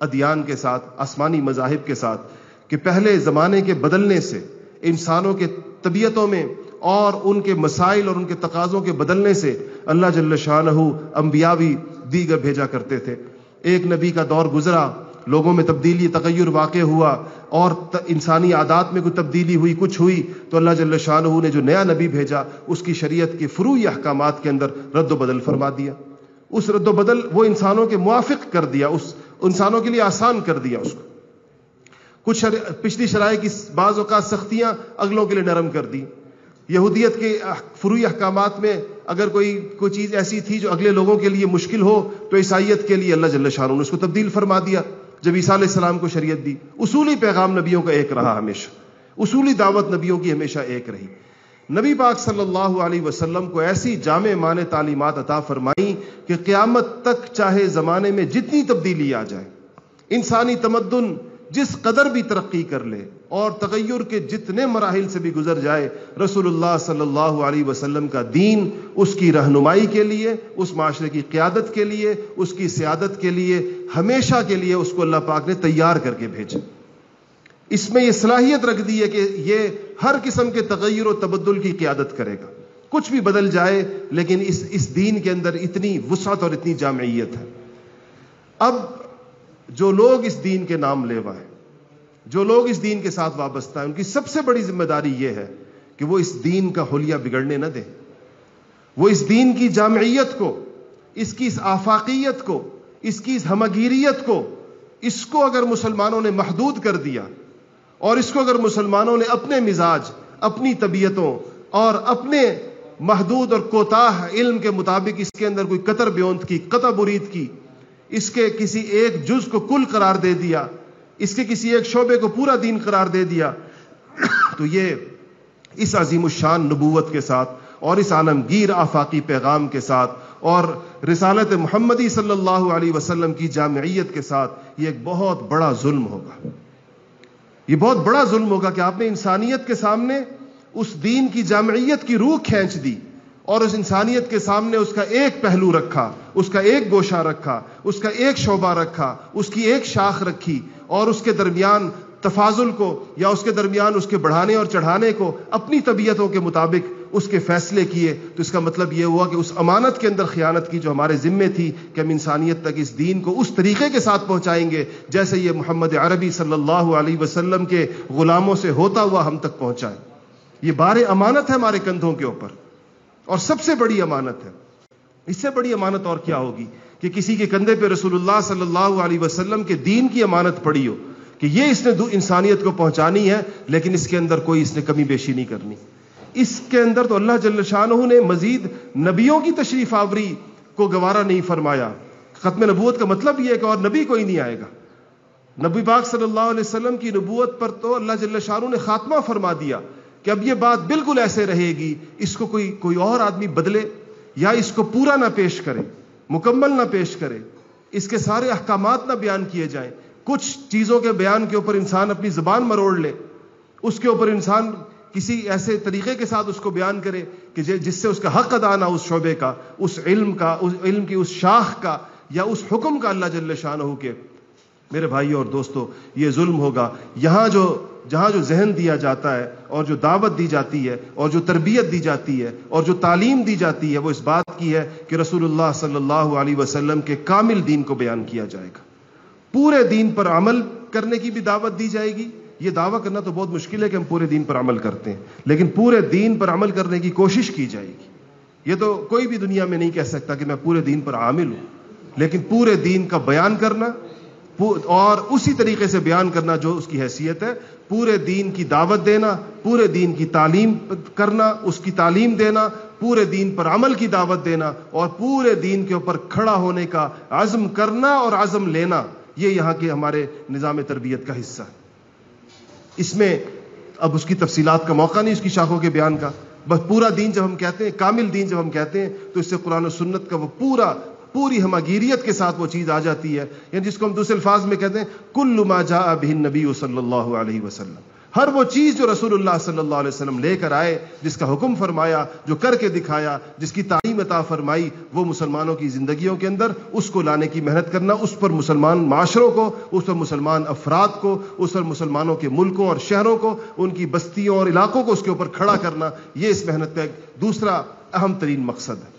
ادیان کے ساتھ، آسمانی مذاہب کے ساتھ، کہ پہلے زمانے کے بدلنے سے، انسانوں کے طبیعتوں میں اور ان کے مسائل اور ان کے تقاضوں کے بدلنے سے اللہ جل شاہ انبیاء بھی دیگر بھیجا کرتے تھے۔ ایک نبی کا دور گزرا، لوگوں میں تبدیلی، تغیر واقع ہوا اور انسانی عادات میں کوئی تبدیلی ہوئی، کچھ ہوئی، تو اللہ جل شاہ نے جو نیا نبی بھیجا، اس کی شریعت کے فروئی احکامات کے اندر رد و بدل فرما دیا۔ اس رد و بدل وہ انسانوں کے موافق کر دیا، اس انسانوں کے لیے آسان کر دیا اس کو۔ کچھ پچھلی شرائع کی بعض اوقات سختیاں اگلوں کے لیے نرم کر دی یہودیت کے فروئی احکامات میں اگر کوئی کوئی چیز ایسی تھی جو اگلے لوگوں کے لیے مشکل ہو، تو عیسائیت کے لیے اللہ جل شاہ نے اس کو تبدیل فرما دیا۔ جب عیسیٰ علیہ السلام کو شریعت دی، اصولی پیغام نبیوں کا ایک رہا ہمیشہ۔ اصولی دعوت نبیوں کی ہمیشہ ایک رہی۔ نبی پاک صلی اللہ علیہ وسلم کو ایسی جامع مان تعلیمات عطا فرمائی کہ قیامت تک چاہے زمانے میں جتنی تبدیلی آ جائے، انسانی تمدن جس قدر بھی ترقی کر لے اور تغیر کے جتنے مراحل سے بھی گزر جائے، رسول اللہ صلی اللہ علیہ وسلم کا دین اس کی رہنمائی کے لیے، اس معاشرے کی قیادت کے لیے، اس کی سیادت کے لیے، ہمیشہ کے لیے اس کو اللہ پاک نے تیار کر کے بھیجا۔ اس میں یہ صلاحیت رکھ دی ہے کہ یہ ہر قسم کے تغیر و تبدل کی قیادت کرے گا۔ کچھ بھی بدل جائے، لیکن اس اس دین کے اندر اتنی وسعت اور اتنی جامعیت ہے۔ اب جو لوگ اس دین کے نام لیوا جو لوگ اس دین کے ساتھ وابستہ ہیں، ان کی سب سے بڑی ذمہ داری یہ ہے کہ وہ اس دین کا حلیہ بگڑنے نہ دیں۔ وہ اس دین کی جامعیت کو، اس کی اس آفاقیت کو، اس کی اس ہمگیریت کو، اس کو اگر مسلمانوں نے محدود کر دیا اور اس کو اگر مسلمانوں نے اپنے مزاج، اپنی طبیعتوں اور اپنے محدود اور کوتاہ علم کے مطابق اس کے اندر کوئی قطر بیونت کی، قطع برید کی، اس کے کسی ایک جز کو کل قرار دے دیا اس کے کسی ایک شعبے کو پورا دین قرار دے دیا، تو یہ اس عظیم الشان نبوت کے ساتھ اور اس عالمگیر آفاقی پیغام کے ساتھ اور رسالت محمدی صلی اللہ علیہ وسلم کی جامعیت کے ساتھ یہ ایک بہت بڑا ظلم ہوگا۔ یہ بہت بڑا ظلم ہوگا کہ آپ نے انسانیت کے سامنے اس دین کی جامعیت کی روح کھینچ دی اور اس انسانیت کے سامنے اس کا ایک پہلو رکھا، اس کا ایک گوشہ رکھا، اس کا ایک شعبہ رکھا، اس کی ایک شاخ رکھی۔ اور اس کے درمیان تفاضل کو یا اس کے درمیان اس کے بڑھانے اور چڑھانے کو اپنی طبیعتوں کے مطابق اس کے فیصلے کیے، تو اس کا مطلب یہ ہوا کہ اس امانت کے اندر خیانت کی جو ہمارے ذمے تھی کہ ہم انسانیت تک اس دین کو اس طریقے کے ساتھ پہنچائیں گے جیسے یہ محمد عربی صلی اللہ علیہ وسلم کے غلاموں سے ہوتا ہوا ہم تک پہنچائے۔ یہ بار امانت ہے ہمارے کندھوں کے اوپر اور سب سے بڑی امانت ہے۔ اس سے بڑی امانت اور کیا ہوگی؟ کہ کسی کے کندھے پہ رسول اللہ صلی اللہ علیہ وسلم کے دین کی امانت پڑی ہو، کہ یہ اس نے انسانیت کو پہنچانی ہے، لیکن اس کے اندر کوئی اس نے کمی بیشی نہیں کرنی۔ اس کے اندر تو اللہ جل شاہ نے مزید نبیوں کی تشریف آوری کو گوارا نہیں فرمایا۔ ختم نبوت کا مطلب یہ ہے کہ اور نبی کوئی نہیں آئے گا۔ نبی پاک صلی اللہ علیہ وسلم کی نبوت پر تو اللہ جل شاہ نے خاتمہ فرما دیا کہ اب یہ بات بالکل ایسے رہے گی، اس کو کوئی کوئی اور آدمی بدلے یا اس کو پورا نہ پیش کرے۔ مکمل نہ پیش کرے، اس کے سارے احکامات نہ بیان کیے جائیں۔ کچھ چیزوں کے بیان کے اوپر انسان اپنی زبان مروڑ لے۔ اس کے اوپر انسان کسی ایسے طریقے کے ساتھ اس کو بیان کرے کہ جس سے اس کا حق ادا نہ اس شعبے کا، اس علم کا، اس علم کی اس شاخ کا، یا اس حکم کا اللہ جل شان ہو کے۔ میرے بھائی اور دوستو، یہ ظلم ہوگا۔ یہاں جو جہاں جو ذہن دیا جاتا ہے اور جو دعوت دی جاتی ہے اور جو تربیت دی جاتی ہے اور جو تعلیم دی جاتی ہے وہ اس بات کی ہے کہ رسول اللہ صلی اللہ علیہ وسلم کے کامل دین کو بیان کیا جائے گا۔ پورے دین پر عمل کرنے کی بھی دعوت دی جائے گی۔ یہ دعویٰ کرنا تو بہت مشکل ہے کہ ہم پورے دین پر عمل کرتے ہیں، لیکن پورے دین پر عمل کرنے کی کوشش کی جائے گی۔ یہ تو کوئی بھی دنیا میں نہیں کہہ سکتا کہ میں پورے دین پر عامل ہوں، لیکن پورے دین کا بیان کرنا اور اسی طریقے سے بیان کرنا جو اس کی حیثیت ہے، پورے دین کی دعوت دینا، پورے دین کی تعلیم کرنا، اس کی تعلیم دینا، پورے دین پر عمل کی دعوت دینا، اور پورے دین کے اوپر کھڑا ہونے کا عزم کرنا اور عزم لینا، یہ یہاں کے ہمارے نظام تربیت کا حصہ ہے۔ اس میں اب اس کی تفصیلات کا موقع نہیں، اس کی شاخوں کے بیان کا۔ بس پورا دین جب ہم کہتے ہیں، کامل دین جب ہم کہتے ہیں، تو اس سے قرآن و سنت کا وہ پورا پوری ہماگیریت کے ساتھ وہ چیز آ جاتی ہے یعنی جس کو ہم دوسرے الفاظ میں کہتے ہیں کل ما جا بہن نبی صلی اللہ علیہ وسلم۔ ہر وہ چیز جو رسول اللہ صلی اللہ علیہ وسلم لے کر آئے، جس کا حکم فرمایا، جو کر کے دکھایا، جس کی تعلیم عطا فرمائی وہ مسلمانوں کی زندگیوں کے اندر، اس کو لانے کی محنت کرنا، اس پر مسلمان معاشروں کو، اس پر مسلمان افراد کو، اس پر مسلمانوں کے ملکوں اور شہروں کو، ان کی بستیوں اور علاقوں کو اس کے اوپر کھڑا کرنا، یہ اس محنت کا ایک دوسرا اہم ترین مقصد ہے۔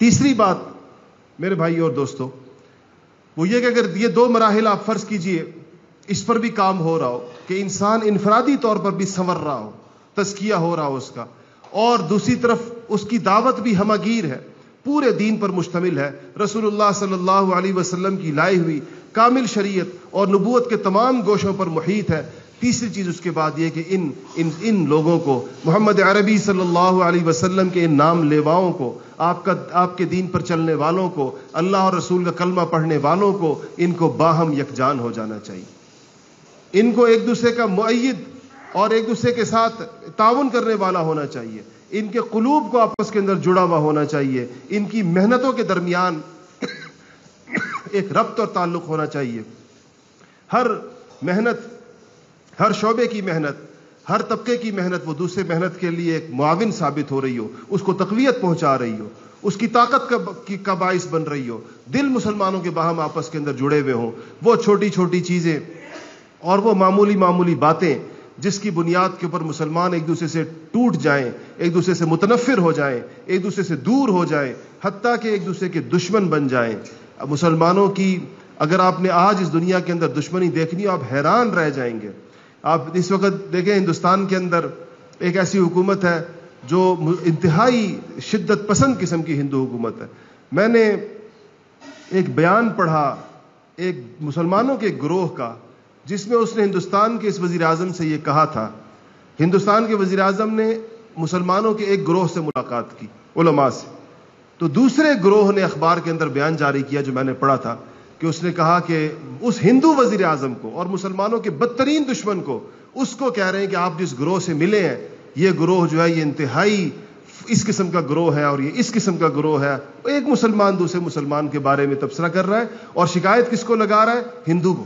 تیسری بات میرے بھائی اور دوستو، وہ یہ کہ اگر یہ دو مراحل آپ فرض کیجیے، اس پر بھی کام ہو رہا ہو کہ انسان انفرادی طور پر بھی سنور رہا ہو، تزکیہ ہو رہا ہو اس کا، اور دوسری طرف اس کی دعوت بھی ہمگیر ہے، پورے دین پر مشتمل ہے، رسول اللہ صلی اللہ علیہ وسلم کی لائی ہوئی کامل شریعت اور نبوت کے تمام گوشوں پر محیط ہے تیسری چیز اس کے بعد یہ کہ ان ان ان لوگوں کو، محمد عربی صلی اللہ علیہ وسلم کے ان نام لیواؤں کو، آپ کا، آپ کے دین پر چلنے والوں کو، اللہ اور رسول کا کلمہ پڑھنے والوں کو، ان کو باہم یکجان ہو جانا چاہیے۔ ان کو ایک دوسرے کا معید اور ایک دوسرے کے ساتھ تعاون کرنے والا ہونا چاہیے۔ ان کے قلوب کو آپس کے اندر جڑا ہوا ہونا چاہیے۔ ان کی محنتوں کے درمیان ایک ربط اور تعلق ہونا چاہیے۔ ہر محنت ہر شعبے کی محنت، ہر طبقے کی محنت، وہ دوسرے محنت کے لیے ایک معاون ثابت ہو رہی ہو، اس کو تقویت پہنچا رہی ہو، اس کی طاقت کا باعث بن رہی ہو۔ دل مسلمانوں کے باہم آپس کے اندر جڑے ہوئے ہوں۔ وہ چھوٹی چھوٹی چیزیں اور وہ معمولی معمولی باتیں جس کی بنیاد کے اوپر مسلمان ایک دوسرے سے ٹوٹ جائیں، ایک دوسرے سے متنفر ہو جائیں، ایک دوسرے سے دور ہو جائیں، حتیٰ کہ ایک دوسرے کے دشمن بن جائیں۔ مسلمانوں کی اگر آپ نے آج اس دنیا کے اندر دشمنی دیکھنی آپ حیران رہ جائیں گے۔ آپ اس وقت دیکھیں ہندوستان کے اندر ایک ایسی حکومت ہے جو انتہائی شدت پسند قسم کی ہندو حکومت ہے۔ میں نے ایک بیان پڑھا ایک مسلمانوں کے گروہ کا، جس میں اس نے ہندوستان کے اس وزیر اعظم سے یہ کہا تھا۔ ہندوستان کے وزیر اعظم نے مسلمانوں کے ایک گروہ سے ملاقات کی، علماء سے۔ تو دوسرے گروہ نے اخبار کے اندر بیان جاری کیا جو میں نے پڑھا تھا۔ کہ اس نے کہا کہ اس ہندو وزیر اعظم کو اور مسلمانوں کے بدترین دشمن کو اس کو کہہ رہے ہیں کہ آپ جس گروہ سے ملے ہیں، یہ گروہ جو ہے، یہ انتہائی اس قسم کا گروہ ہے اور یہ اس قسم کا گروہ ہے۔ ایک مسلمان دوسرے مسلمان کے بارے میں تبصرہ کر رہا ہے اور شکایت کس کو لگا رہا ہے؟ ہندو کو۔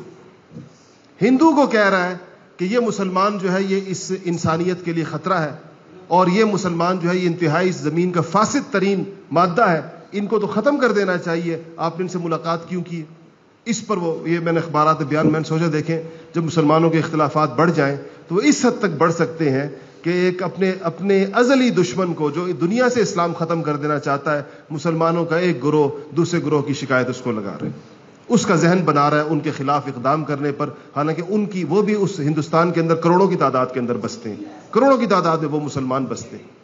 ہندو کو کہہ رہا ہے کہ یہ مسلمان جو ہے، یہ اس انسانیت کے لیے خطرہ ہے اور یہ مسلمان جو ہے، یہ انتہائی زمین کا فاسد ترین مادہ ہے۔ ان کو تو ختم کر دینا چاہیے۔ آپ نے ان سے ملاقات کیوں کی اس پر وہ یہ میں نے اخبارات بیان میں نے سوچا دیکھیں، جب مسلمانوں کے اختلافات بڑھ جائیں، تو وہ اس حد تک بڑھ سکتے ہیں کہ ایک اپنے اپنے ازلی دشمن کو جو دنیا سے اسلام ختم کر دینا چاہتا ہے، مسلمانوں کا ایک گروہ دوسرے گروہ کی شکایت اس کو لگا رہے ہیں۔ اس کا ذہن بنا رہا ہے ان کے خلاف اقدام کرنے پر، حالانکہ ان کی وہ بھی اس ہندوستان کے اندر کروڑوں کی تعداد کے اندر بستے ہیں۔ کروڑوں کی تعداد میں وہ مسلمان بستے ہیں۔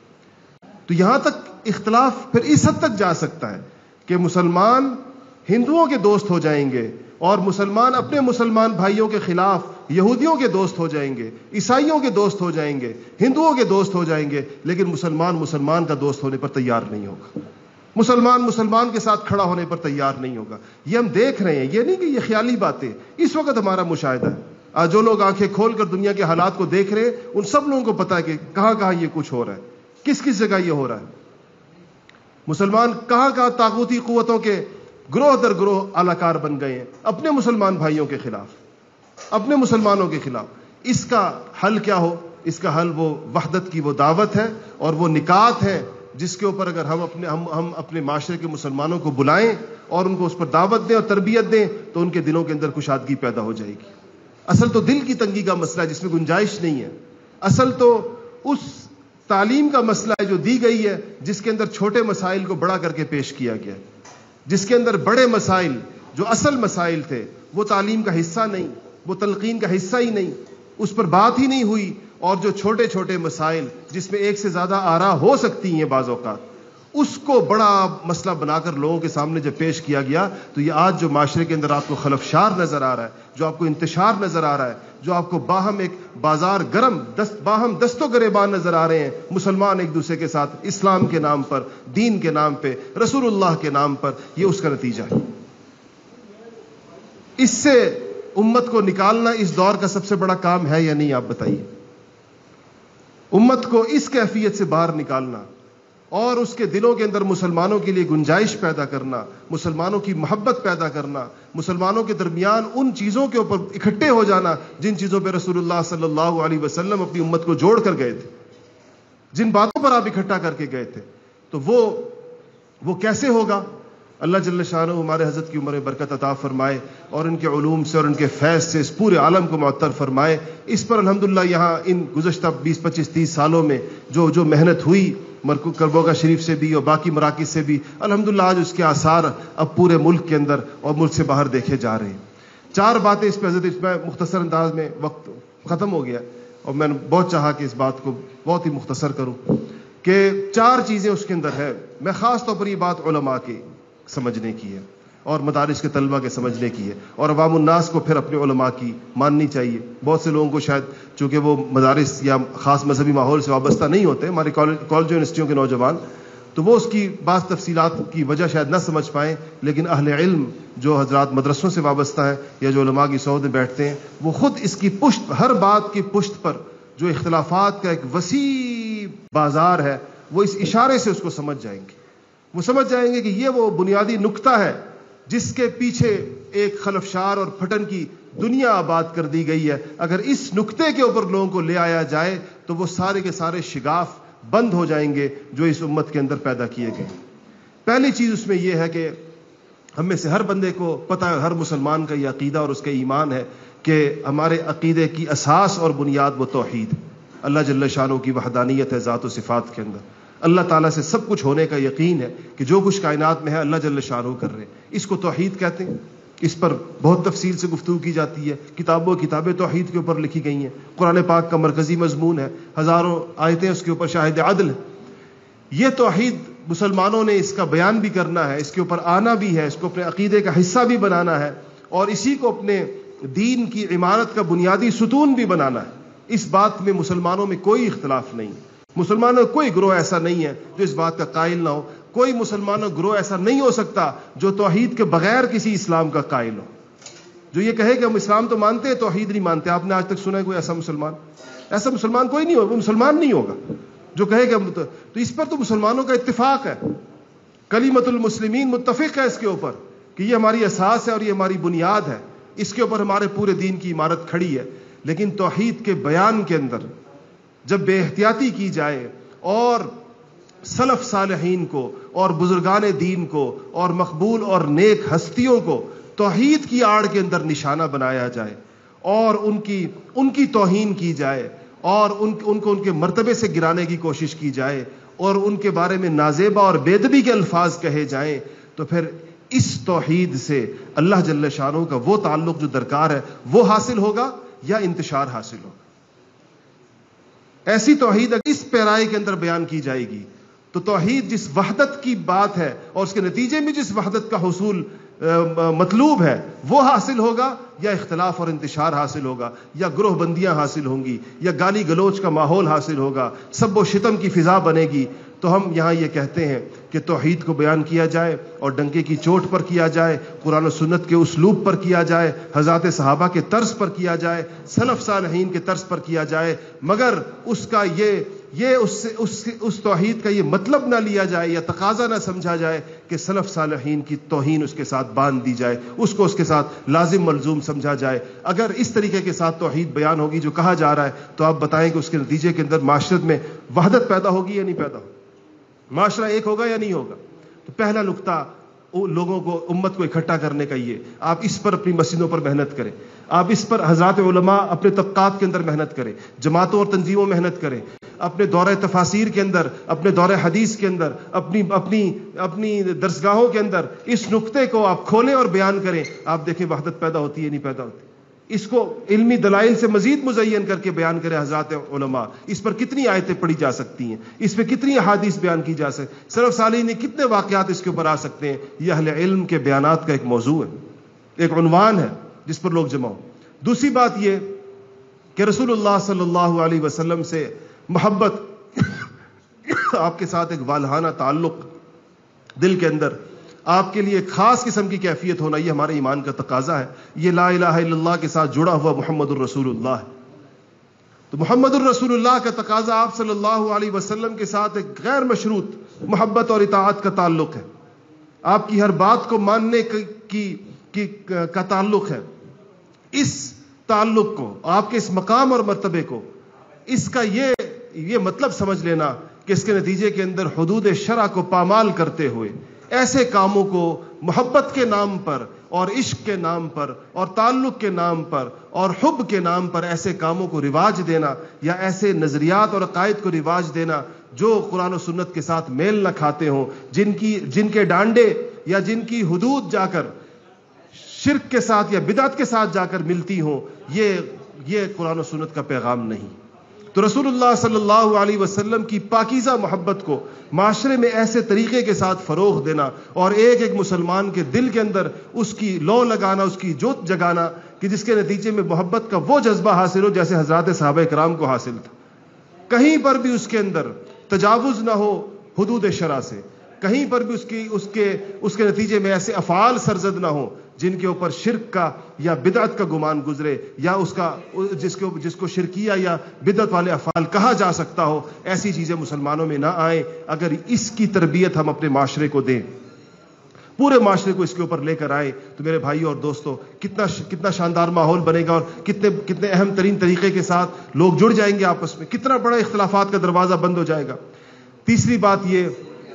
تو یہاں تک اختلاف پھر اس حد تک جا سکتا ہے کہ مسلمان ہندوؤں کے دوست ہو جائیں گے اور مسلمان اپنے مسلمان بھائیوں کے خلاف یہودیوں کے دوست ہو جائیں گے، عیسائیوں کے دوست ہو جائیں گے، ہندوؤں کے دوست ہو جائیں گے، لیکن مسلمان مسلمان کا دوست ہونے پر تیار نہیں ہوگا۔ مسلمان مسلمان کے ساتھ کھڑا ہونے پر تیار نہیں ہوگا۔ یہ ہم دیکھ رہے ہیں، یہ نہیں کہ یہ خیالی باتیں۔ اس وقت ہمارا مشاہدہ ہے۔ آج جو لوگ آنکھیں کھول کر دنیا کے حالات کو دیکھ رہے ہیں، ان سب لوگوں کو پتا ہے کہ کہاں کہاں یہ کچھ ہو رہا ہے۔ کس کس جگہ یہ ہو رہا ہے؟ مسلمان کہاں کہاں طاقوتی قوتوں کے گروہ در گروہ الاکار بن گئے ہیں، اپنے مسلمان بھائیوں کے خلاف، اپنے مسلمانوں کے خلاف۔ اس کا حل کیا ہو؟ اس کا حل وہ وحدت کی وہ دعوت ہے اور وہ نکات ہے، جس کے اوپر اگر ہم اپنے ہم ہم اپنے معاشرے کے مسلمانوں کو بلائیں اور ان کو اس پر دعوت دیں اور تربیت دیں، تو ان کے دلوں کے اندر کشادگی پیدا ہو جائے گی۔ اصل تو دل کی تنگی کا مسئلہ ہے، جس میں گنجائش نہیں ہے۔ اصل تو اس تعلیم کا مسئلہ ہے جو دی گئی ہے، جس کے اندر چھوٹے مسائل کو بڑا کر کے پیش کیا گیا۔ ہے جس کے اندر بڑے مسائل جو اصل مسائل تھے، وہ تعلیم کا حصہ نہیں، وہ تلقین کا حصہ ہی نہیں، اس پر بات ہی نہیں ہوئی، اور جو چھوٹے چھوٹے مسائل جس میں ایک سے زیادہ آرا ہو سکتی ہیں بعض اوقات، اس کو بڑا مسئلہ بنا کر لوگوں کے سامنے جب پیش کیا گیا تو یہ آج جو معاشرے کے اندر آپ کو خلفشار نظر آ رہا ہے، جو آپ کو انتشار نظر آ رہا ہے جو آپ کو باہم ایک بازار گرم دست باہم دستوں گریبان نظر آ رہے ہیں، مسلمان ایک دوسرے کے ساتھ اسلام کے نام پر، دین کے نام پہ، رسول اللہ کے نام پر، یہ اس کا نتیجہ ہے۔ اس سے امت کو نکالنا اس دور کا سب سے بڑا کام ہے یا نہیں، آپ بتائیے۔ امت کو اس کیفیت سے باہر نکالنا۔ اور اس کے دلوں کے اندر مسلمانوں کے لیے گنجائش پیدا کرنا، مسلمانوں کی محبت پیدا کرنا، مسلمانوں کے درمیان ان چیزوں کے اوپر اکٹھے ہو جانا جن چیزوں پہ رسول اللہ صلی اللہ علیہ وسلم اپنی امت کو جوڑ کر گئے تھے، جن باتوں پر آپ اکٹھا کر کے گئے تھے۔ تو وہ وہ کیسے ہوگا؟ اللہ جل شاہ ہمارے حضرت کی عمر برکت عطا فرمائے اور ان کے علوم سے اور ان کے فیض سے اس پورے عالم کو معطر فرمائے۔ اس پر الحمدللہ یہاں ان گزشتہ بیس، پچیس، تیس سالوں میں جو جو محنت ہوئی کربوگا شریف سے بھی اور باقی مراکز سے بھی۔ الحمدللہ، آج اس کے آثار اب پورے ملک کے اندر اور ملک سے باہر دیکھے جا رہے ہیں۔ چار باتیں اس پہ حضرت اس میں مختصر انداز میں وقت ختم ہو گیا اور میں نے بہت چاہا کہ اس بات کو بہت ہی مختصر کروں کہ چار چیزیں اس کے اندر ہے میں خاص طور پر یہ بات علماء کی سمجھنے کی ہے۔ اور مدارس کے طلبہ کے سمجھنے کی ہے۔ اور عوام الناس کو پھر اپنے علماء کی ماننی چاہیے۔ بہت سے لوگوں کو شاید چونکہ وہ مدارس یا خاص مذہبی ماحول سے وابستہ نہیں ہوتے، ہمارے کالج یونیورسٹیوں کے نوجوان، تو وہ اس کی بعض تفصیلات کی وجہ شاید نہ سمجھ پائیں، لیکن اہل علم جو حضرات مدرسوں سے وابستہ ہیں یا جو علماء کی سعود میں بیٹھتے ہیں، وہ خود اس کی پشت، ہر بات کی پشت پر جو اختلافات کا ایک وسیع بازار ہے، وہ اس اشارے سے اس کو سمجھ جائیں گے۔ وہ سمجھ جائیں گے کہ یہ وہ بنیادی نقطہ ہے جس کے پیچھے ایک خلفشار اور پھٹن کی دنیا آباد کر دی گئی ہے۔ اگر اس نقطے کے اوپر لوگوں کو لے آیا جائے تو وہ سارے کے سارے شگاف بند ہو جائیں گے جو اس امت کے اندر پیدا کیے گئے۔ پہلی چیز اس میں یہ ہے کہ ہم میں سے ہر بندے کو پتا ہے، ہر مسلمان کا یہ عقیدہ اور اس کا ایمان ہے کہ ہمارے عقیدے کی اساس اور بنیاد وہ توحید۔ اللہ جل شاہوں کی وحدانیت ہے ذات و صفات کے اندر۔ اللہ تعالیٰ سے سب کچھ ہونے کا یقین ہے کہ جو کچھ کائنات میں ہے، اللہ جل شاہ کر رہے ہیں۔ اس کو توحید کہتے ہیں۔ اس پر بہت تفصیل سے گفتگو کی جاتی ہے۔ کتابوں، کتابیں توحید کے اوپر لکھی گئی ہیں۔ قرآن پاک کا مرکزی مضمون ہے۔ ہزاروں آیتیں اس کے اوپر شاہد عدل یہ توحید مسلمانوں نے اس کا بیان بھی کرنا ہے، اس کے اوپر آنا بھی ہے، اس کو اپنے عقیدے کا حصہ بھی بنانا ہے اور اسی کو اپنے دین کی عمارت کا بنیادی ستون بھی بنانا ہے۔ اس بات میں مسلمانوں میں کوئی اختلاف نہیں۔ مسلمانوں کوئی گروہ ایسا نہیں ہے جو اس بات کا قائل نہ ہو۔ کوئی مسلمانوں گروہ ایسا نہیں ہو سکتا جو توحید کے بغیر کسی اسلام کا قائل ہو۔ جو یہ کہے کہ ہم اسلام تو مانتے ہیں، توحید نہیں مانتے۔ آپ نے آج تک سنا ہے کوئی ایسا مسلمان؟ ایسا مسلمان کوئی نہیں ہوگا، وہ مسلمان نہیں ہوگا۔ جو کہے کہ ہم تو اس پر تو مسلمانوں کا اتفاق ہے۔ کلیمت المسلمین متفق ہے اس کے اوپر کہ یہ ہماری احساس ہے اور یہ ہماری بنیاد ہے۔ اس کے اوپر ہمارے پورے دین کی عمارت کھڑی ہے۔ لیکن توحید کے بیان کے اندر جب بے احتیاطی کی جائے اور سلف صالحین کو اور بزرگان دین کو اور مقبول اور نیک ہستیوں کو توحید کی آڑ کے اندر نشانہ بنایا جائے اور ان کی ان کی توہین کی جائے اور ان ان کو ان کے مرتبے سے گرانے کی کوشش کی جائے اور ان کے بارے میں نازیبا اور بےدبی کے الفاظ کہے جائیں تو پھر اس توحید سے اللہ جل شاہوں کا وہ تعلق جو درکار ہے وہ حاصل ہوگا یا انتشار حاصل ہوگا؟ ایسی توحید اگر اس پیرائے کے اندر بیان کی جائے گی، تو توحید جس وحدت کی بات ہے اور اس کے نتیجے میں جس وحدت کا حصول مطلوب ہے، وہ حاصل ہوگا یا اختلاف اور انتشار حاصل ہوگا، یا گروہ بندیاں حاصل ہوں گی، یا گالی گلوچ کا ماحول حاصل ہوگا، سب و شتم کی فضا بنے گی۔ تو ہم یہاں یہ کہتے ہیں کہ توحید کو بیان کیا جائے اور ڈنکے کی چوٹ پر کیا جائے، قرآن و سنت کے اسلوب پر کیا جائے، حضرات صحابہ کے طرز پر کیا جائے، سلف صالحین کے طرز پر کیا جائے، مگر اس کا یہ یہ اس سے، اس اس توحید کا یہ مطلب نہ لیا جائے یا تقاضا نہ سمجھا جائے کہ سلف صالحین کی توہین اس کے ساتھ باندھ دی جائے، اس کو اس کے ساتھ لازم ملزوم سمجھا جائے۔ اگر اس طریقے کے ساتھ توحید بیان ہوگی جو کہا جا رہا ہے، تو آپ بتائیں کہ اس کے نتیجے کے اندر معاشرت میں وحدت پیدا ہوگی یا نہیں پیدا ہوگی؟ معاشرہ ایک ہوگا یا نہیں ہوگا؟ تو پہلا نقطہ لوگوں کو، امت کو اکٹھا کرنے کا یہ، آپ اس پر اپنی مسجدوں پر محنت کریں۔ آپ اس پر حضرات علماء اپنے طبقات کے اندر محنت کریں، جماعتوں اور تنظیموں محنت کریں۔ اپنے دورہ تفاصیر کے اندر، اپنے دورہ حدیث کے اندر، اپنی اپنی اپنی درسگاہوں کے اندر اس نقطے کو آپ کھولیں اور بیان کریں۔ آپ دیکھیں وحدت پیدا ہوتی ہے نہیں پیدا ہوتی۔ اس کو علمی دلائل سے مزید مزین کر کے بیان کرے حضرات علماء۔ اس پر کتنی آیتیں پڑھی جا سکتی ہیں؟ اس پہ کتنی احادیث بیان کی جا سکتی صرف سالی نے کتنے واقعات اس کے اوپر آ سکتے ہیں؟ یہ اہل علم کے بیانات کا ایک موضوع ہے، ایک عنوان ہے جس پر لوگ جمع ہو دوسری بات یہ کہ رسول اللہ صلی اللہ علیہ وسلم سے محبت آپ کے ساتھ ایک والہانہ تعلق دل کے اندر آپ کے لیے خاص قسم کی کیفیت ہونا یہ ہمارے ایمان کا تقاضا ہے۔ یہ لا الہ الا اللہ کے ساتھ جڑا ہوا محمد الرسول اللہ ہے۔ تو محمد الرسول اللہ کا تقاضا آپ صلی اللہ علیہ وسلم کے ساتھ ایک غیر مشروط محبت اور اطاعت کا تعلق ہے۔ آپ کی ہر بات کو ماننے کی کی، کا تعلق ہے۔ اس تعلق کو، آپ کے اس مقام اور مرتبے کو، اس کا یہ یہ مطلب سمجھ لینا کہ اس کے نتیجے کے اندر حدود شرع کو پامال کرتے ہوئے ایسے کاموں کو محبت کے نام پر اور عشق کے نام پر اور تعلق کے نام پر اور حب کے نام پر ایسے کاموں کو رواج دینا یا ایسے نظریات اور عقائد کو رواج دینا جو قرآن و سنت کے ساتھ میل نہ کھاتے ہوں، جن کی، جن کے ڈانڈے یا جن کی حدود جا کر شرک کے ساتھ یا بدعت کے ساتھ جا کر ملتی ہوں، یہ یہ قرآن و سنت کا پیغام نہیں۔ تو رسول اللہ صلی اللہ علیہ وسلم کی پاکیزہ محبت کو معاشرے میں ایسے طریقے کے ساتھ فروغ دینا اور ایک ایک مسلمان کے دل کے اندر اس کی لو لگانا، اس کی جوت جگانا کہ جس کے نتیجے میں محبت کا وہ جذبہ حاصل ہو جیسے حضرات صحابہ کرام کو حاصل تھا۔ کہیں پر بھی اس کے اندر تجاوز نہ ہو حدود شرح سے، کہیں پر بھی اس کی، اس کے اس کے نتیجے میں ایسے افعال سرزد نہ ہو جن کے اوپر شرک کا یا بدعت کا گمان گزرے یا اس کا، جس کو جس کو شرکیہ یا بدعت والے افعال کہا جا سکتا ہو، ایسی چیزیں مسلمانوں میں نہ آئیں۔ اگر اس کی تربیت ہم اپنے معاشرے کو دیں، پورے معاشرے کو اس کے اوپر لے کر آئے تو میرے بھائی اور دوستوں کتنا کتنا شاندار ماحول بنے گا اور کتنے کتنے اہم ترین طریقے کے ساتھ لوگ جڑ جائیں گے آپس میں۔ کتنا بڑا اختلافات کا دروازہ بند ہو جائے گا۔ تیسری بات یہ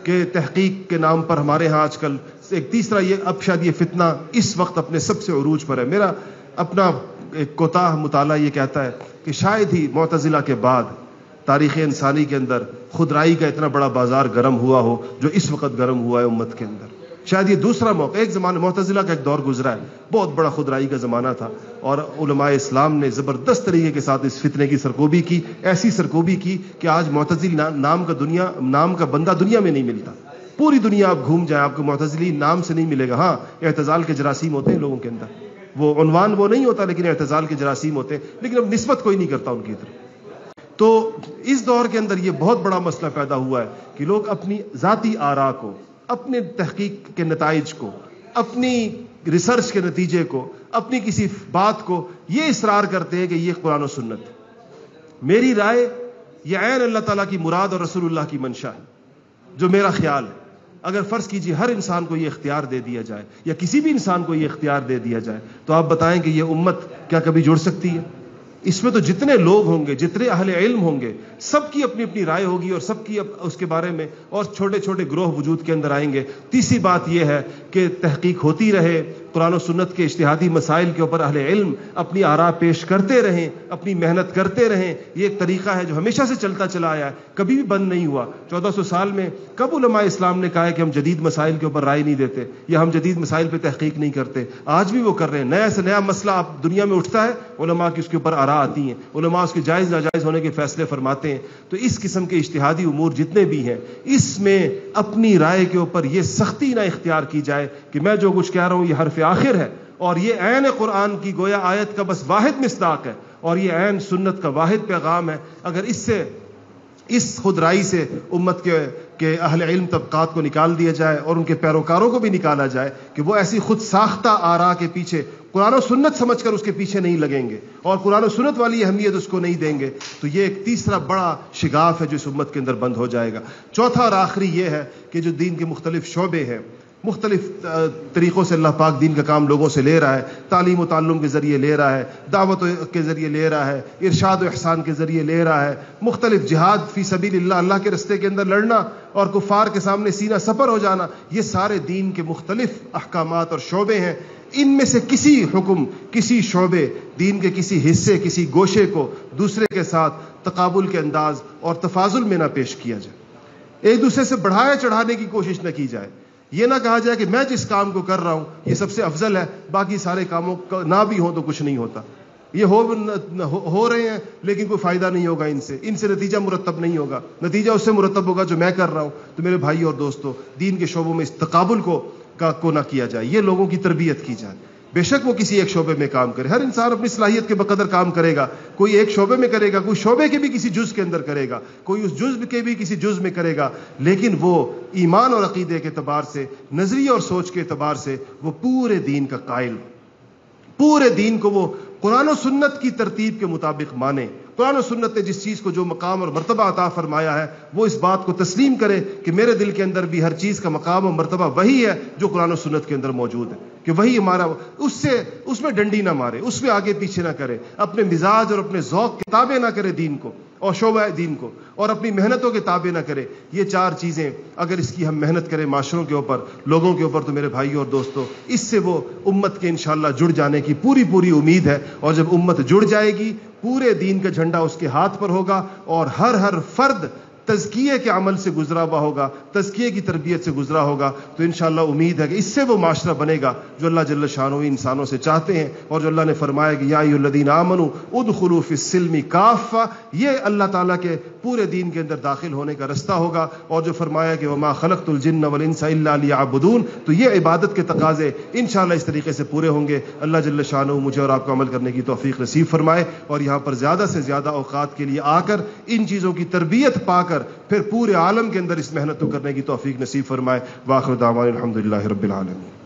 کہ تحقیق کے نام پر ہمارے ہاں آج کل ایک تیسرا یہ اب شاید یہ فتنہ اس وقت اپنے سب سے عروج پر ہے۔ میرا اپنا ایک کوتاہ مطالعہ یہ کہتا ہے کہ شاید ہی معتزلہ کے بعد تاریخ انسانی کے اندر خدرائی کا اتنا بڑا بازار گرم ہوا ہو جو اس وقت گرم ہوا ہے امت کے اندر۔ شاید یہ دوسرا موقع، ایک زمانہ معتزلہ کا ایک دور گزرا ہے۔ بہت بڑا خدرائی کا زمانہ تھا اور علماء اسلام نے زبردست طریقے کے ساتھ اس فتنے کی سرکوبی کی، ایسی سرکوبی کی کہ آج معتزل نام کا دنیا، نام کا بندہ دنیا میں نہیں ملتا۔ پوری دنیا آپ گھوم جائیں، آپ کو معتزلی نام سے نہیں ملے گا۔ ہاں اعتزال کے جراثیم ہوتے ہیں لوگوں کے اندر۔ وہ عنوان وہ نہیں ہوتا، لیکن اعتزال کے جراثیم ہوتے ہیں۔ لیکن اب نسبت کوئی نہیں کرتا ان کی طرف۔ تو اس دور کے اندر یہ بہت بڑا مسئلہ پیدا ہوا ہے کہ لوگ اپنی ذاتی آرا کو، اپنے تحقیق کے نتائج کو، اپنی ریسرچ کے نتیجے کو، اپنی کسی بات کو یہ اصرار کرتے ہیں کہ یہ قرآن و سنت میری رائے، یہ عین اللہ تعالیٰ کی مراد اور رسول اللہ کی منشا ہے، جو میرا خیال ہے۔ اگر فرض کیجیے ہر انسان کو یہ اختیار دے دیا جائے یا کسی بھی انسان کو یہ اختیار دے دیا جائے تو آپ بتائیں کہ یہ امت کیا کبھی جڑ سکتی ہے؟ اس میں تو جتنے لوگ ہوں گے، جتنے اہل علم ہوں گے، سب کی اپنی اپنی رائے ہوگی اور سب کی اس کے بارے میں اور چھوٹے چھوٹے گروہ وجود کے اندر آئیں گے۔ تیسری بات یہ ہے کہ تحقیق ہوتی رہے قرآن و سنت کے اشتہادی مسائل کے اوپر اہل علم اپنی آرا پیش کرتے رہیں، اپنی محنت کرتے رہیں، یہ ایک طریقہ ہے جو ہمیشہ سے چلتا چلا آیا ہے، کبھی بھی بند نہیں ہوا۔ چودہ سو سال میں کب علماء اسلام نے کہا ہے کہ ہم جدید مسائل کے اوپر رائے نہیں دیتے یا ہم جدید مسائل پہ تحقیق نہیں کرتے؟ آج بھی وہ کر رہے ہیں۔ نیا سے نیا مسئلہ آپ دنیا میں اٹھتا ہے، علماء کی اس کے اوپر آرا آتی ہیں، علماء اس کے جائز ناجائز ہونے کے فیصلے فرماتے ہیں۔ تو اس قسم کے اشتہادی امور جتنے بھی ہیں، اس میں اپنی رائے کے اوپر یہ سختی نہ اختیار کی جائے کہ میں جو کچھ کہہ رہا ہوں، یہ حرف آخر ہے اور یہ عین قرآن کی گویا آیت کا بس واحد مصداق ہے اور یہ عین سنت کا واحد پیغام ہے۔ اگر اس سے، اس خود رائی سے امت کے کہ اہل علم طبقات کو نکال دیا جائے اور ان کے پیروکاروں کو بھی نکالا جائے کہ وہ ایسی خود ساختہ آرا کے پیچھے قرآن و سنت سمجھ کر اس کے پیچھے نہیں لگیں گے اور قرآن و سنت والی اہمیت اس کو نہیں دیں گے، تو یہ ایک تیسرا بڑا شگاف ہے جو اس امت کے اندر بند ہو جائے گا۔ چوتھا اور آخری یہ ہے کہ جو دین کے مختلف شعبے ہیں مختلف طریقوں سے اللہ پاک دین کا کام لوگوں سے لے رہا ہے، تعلیم و تعلم کے ذریعے لے رہا ہے، دعوت کے ذریعے لے رہا ہے، ارشاد و احسان کے ذریعے لے رہا ہے۔ مختلف جہاد فی سبیل اللہ اللہ کے رستے کے اندر لڑنا اور کفار کے سامنے سینہ سفر ہو جانا، یہ سارے دین کے مختلف احکامات اور شعبے ہیں۔ ان میں سے کسی حکم، کسی شعبے دین کے کسی حصے، کسی گوشے کو دوسرے کے ساتھ تقابل کے انداز اور تفاضل میں نہ پیش کیا جائے۔ ایک دوسرے سے بڑھایا چڑھانے کی کوشش نہ کی جائے۔ یہ نہ کہا جائے کہ میں جس کام کو کر رہا ہوں، یہ سب سے افضل ہے، باقی سارے کاموں نہ بھی ہوں تو کچھ نہیں ہوتا۔ یہ ہو ہو رہے ہیں، لیکن کوئی فائدہ نہیں ہوگا ان سے۔ ان سے نتیجہ مرتب نہیں ہوگا۔ نتیجہ اس سے مرتب ہوگا جو میں کر رہا ہوں۔ تو میرے بھائی اور دوستوں دین کے شعبوں میں اس تقابل کو کو نہ کیا جائے۔ یہ لوگوں کی تربیت کی جائے۔ بے شک وہ کسی ایک شعبے میں کام کرے۔ ہر انسان اپنی صلاحیت کے بقدر کام کرے گا۔ کوئی ایک شعبے میں کرے گا، کوئی شعبے کے بھی کسی جز کے اندر کرے گا۔ کوئی اس جز کے بھی کسی جز میں کرے گا۔ لیکن وہ ایمان اور عقیدے کے اعتبار سے نظریے اور سوچ کے اعتبار سے وہ پورے دین کا قائل۔ پورے دین کو وہ قرآن و سنت کی ترتیب کے مطابق مانے۔ قرآن و سنت نے جس چیز کو جو مقام اور مرتبہ عطا فرمایا ہے، وہ اس بات کو تسلیم کرے کہ میرے دل کے اندر بھی ہر چیز کا مقام اور مرتبہ وہی ہے جو قرآن و سنت کے اندر موجود ہے۔ کہ وہی ہمارا اس سے، اس میں ڈنڈی نہ مارے، اس میں آگے پیچھے نہ کرے، اپنے مزاج اور اپنے ذوق، کتابیں نہ کرے دین کو۔ اور شعبہ دین کو اور اپنی محنتوں کے تابع نہ کرے۔ یہ چار چیزیں اگر اس کی ہم محنت کریں معاشروں کے اوپر، لوگوں کے اوپر تو میرے بھائی اور دوستوں اس سے وہ امت کے انشاءاللہ جڑ جانے کی پوری پوری امید ہے۔ اور جب امت جڑ جائے گی، پورے دین کا جھنڈا اس کے ہاتھ پر ہوگا اور ہر ہر فرد تزکیے کے عمل سے گزرا ہوا ہوگا تزکیے کی تربیت سے گزرا ہوگا، تو انشاءاللہ امید ہے کہ اس سے وہ معاشرہ بنے گا جو اللہ جل شانو انسانوں سے چاہتے ہیں اور جو اللہ نے فرمایا کہ یا الدین آمن اد خلوف سلمی کافا یہ اللہ تعالیٰ کے پورے دین کے اندر داخل ہونے کا رستہ ہوگا اور جو فرمایا کہ وما خلقت الجن والانس الا ليعبدون تو یہ عبادت کے تقاضے انشاءاللہ اس طریقے سے پورے ہوں گے۔ اللہ جل شانو مجھے اور آپ کو عمل کرنے کی توفیق نصیب فرمائے اور یہاں پر زیادہ سے زیادہ اوقات کے لیے آ کر ان چیزوں کی تربیت پا کر پھر پورے عالم کے اندر اس محنت کو کرنے کی توفیق نصیب فرمائے۔ واخر دعوان الحمد للہ رب العالمین۔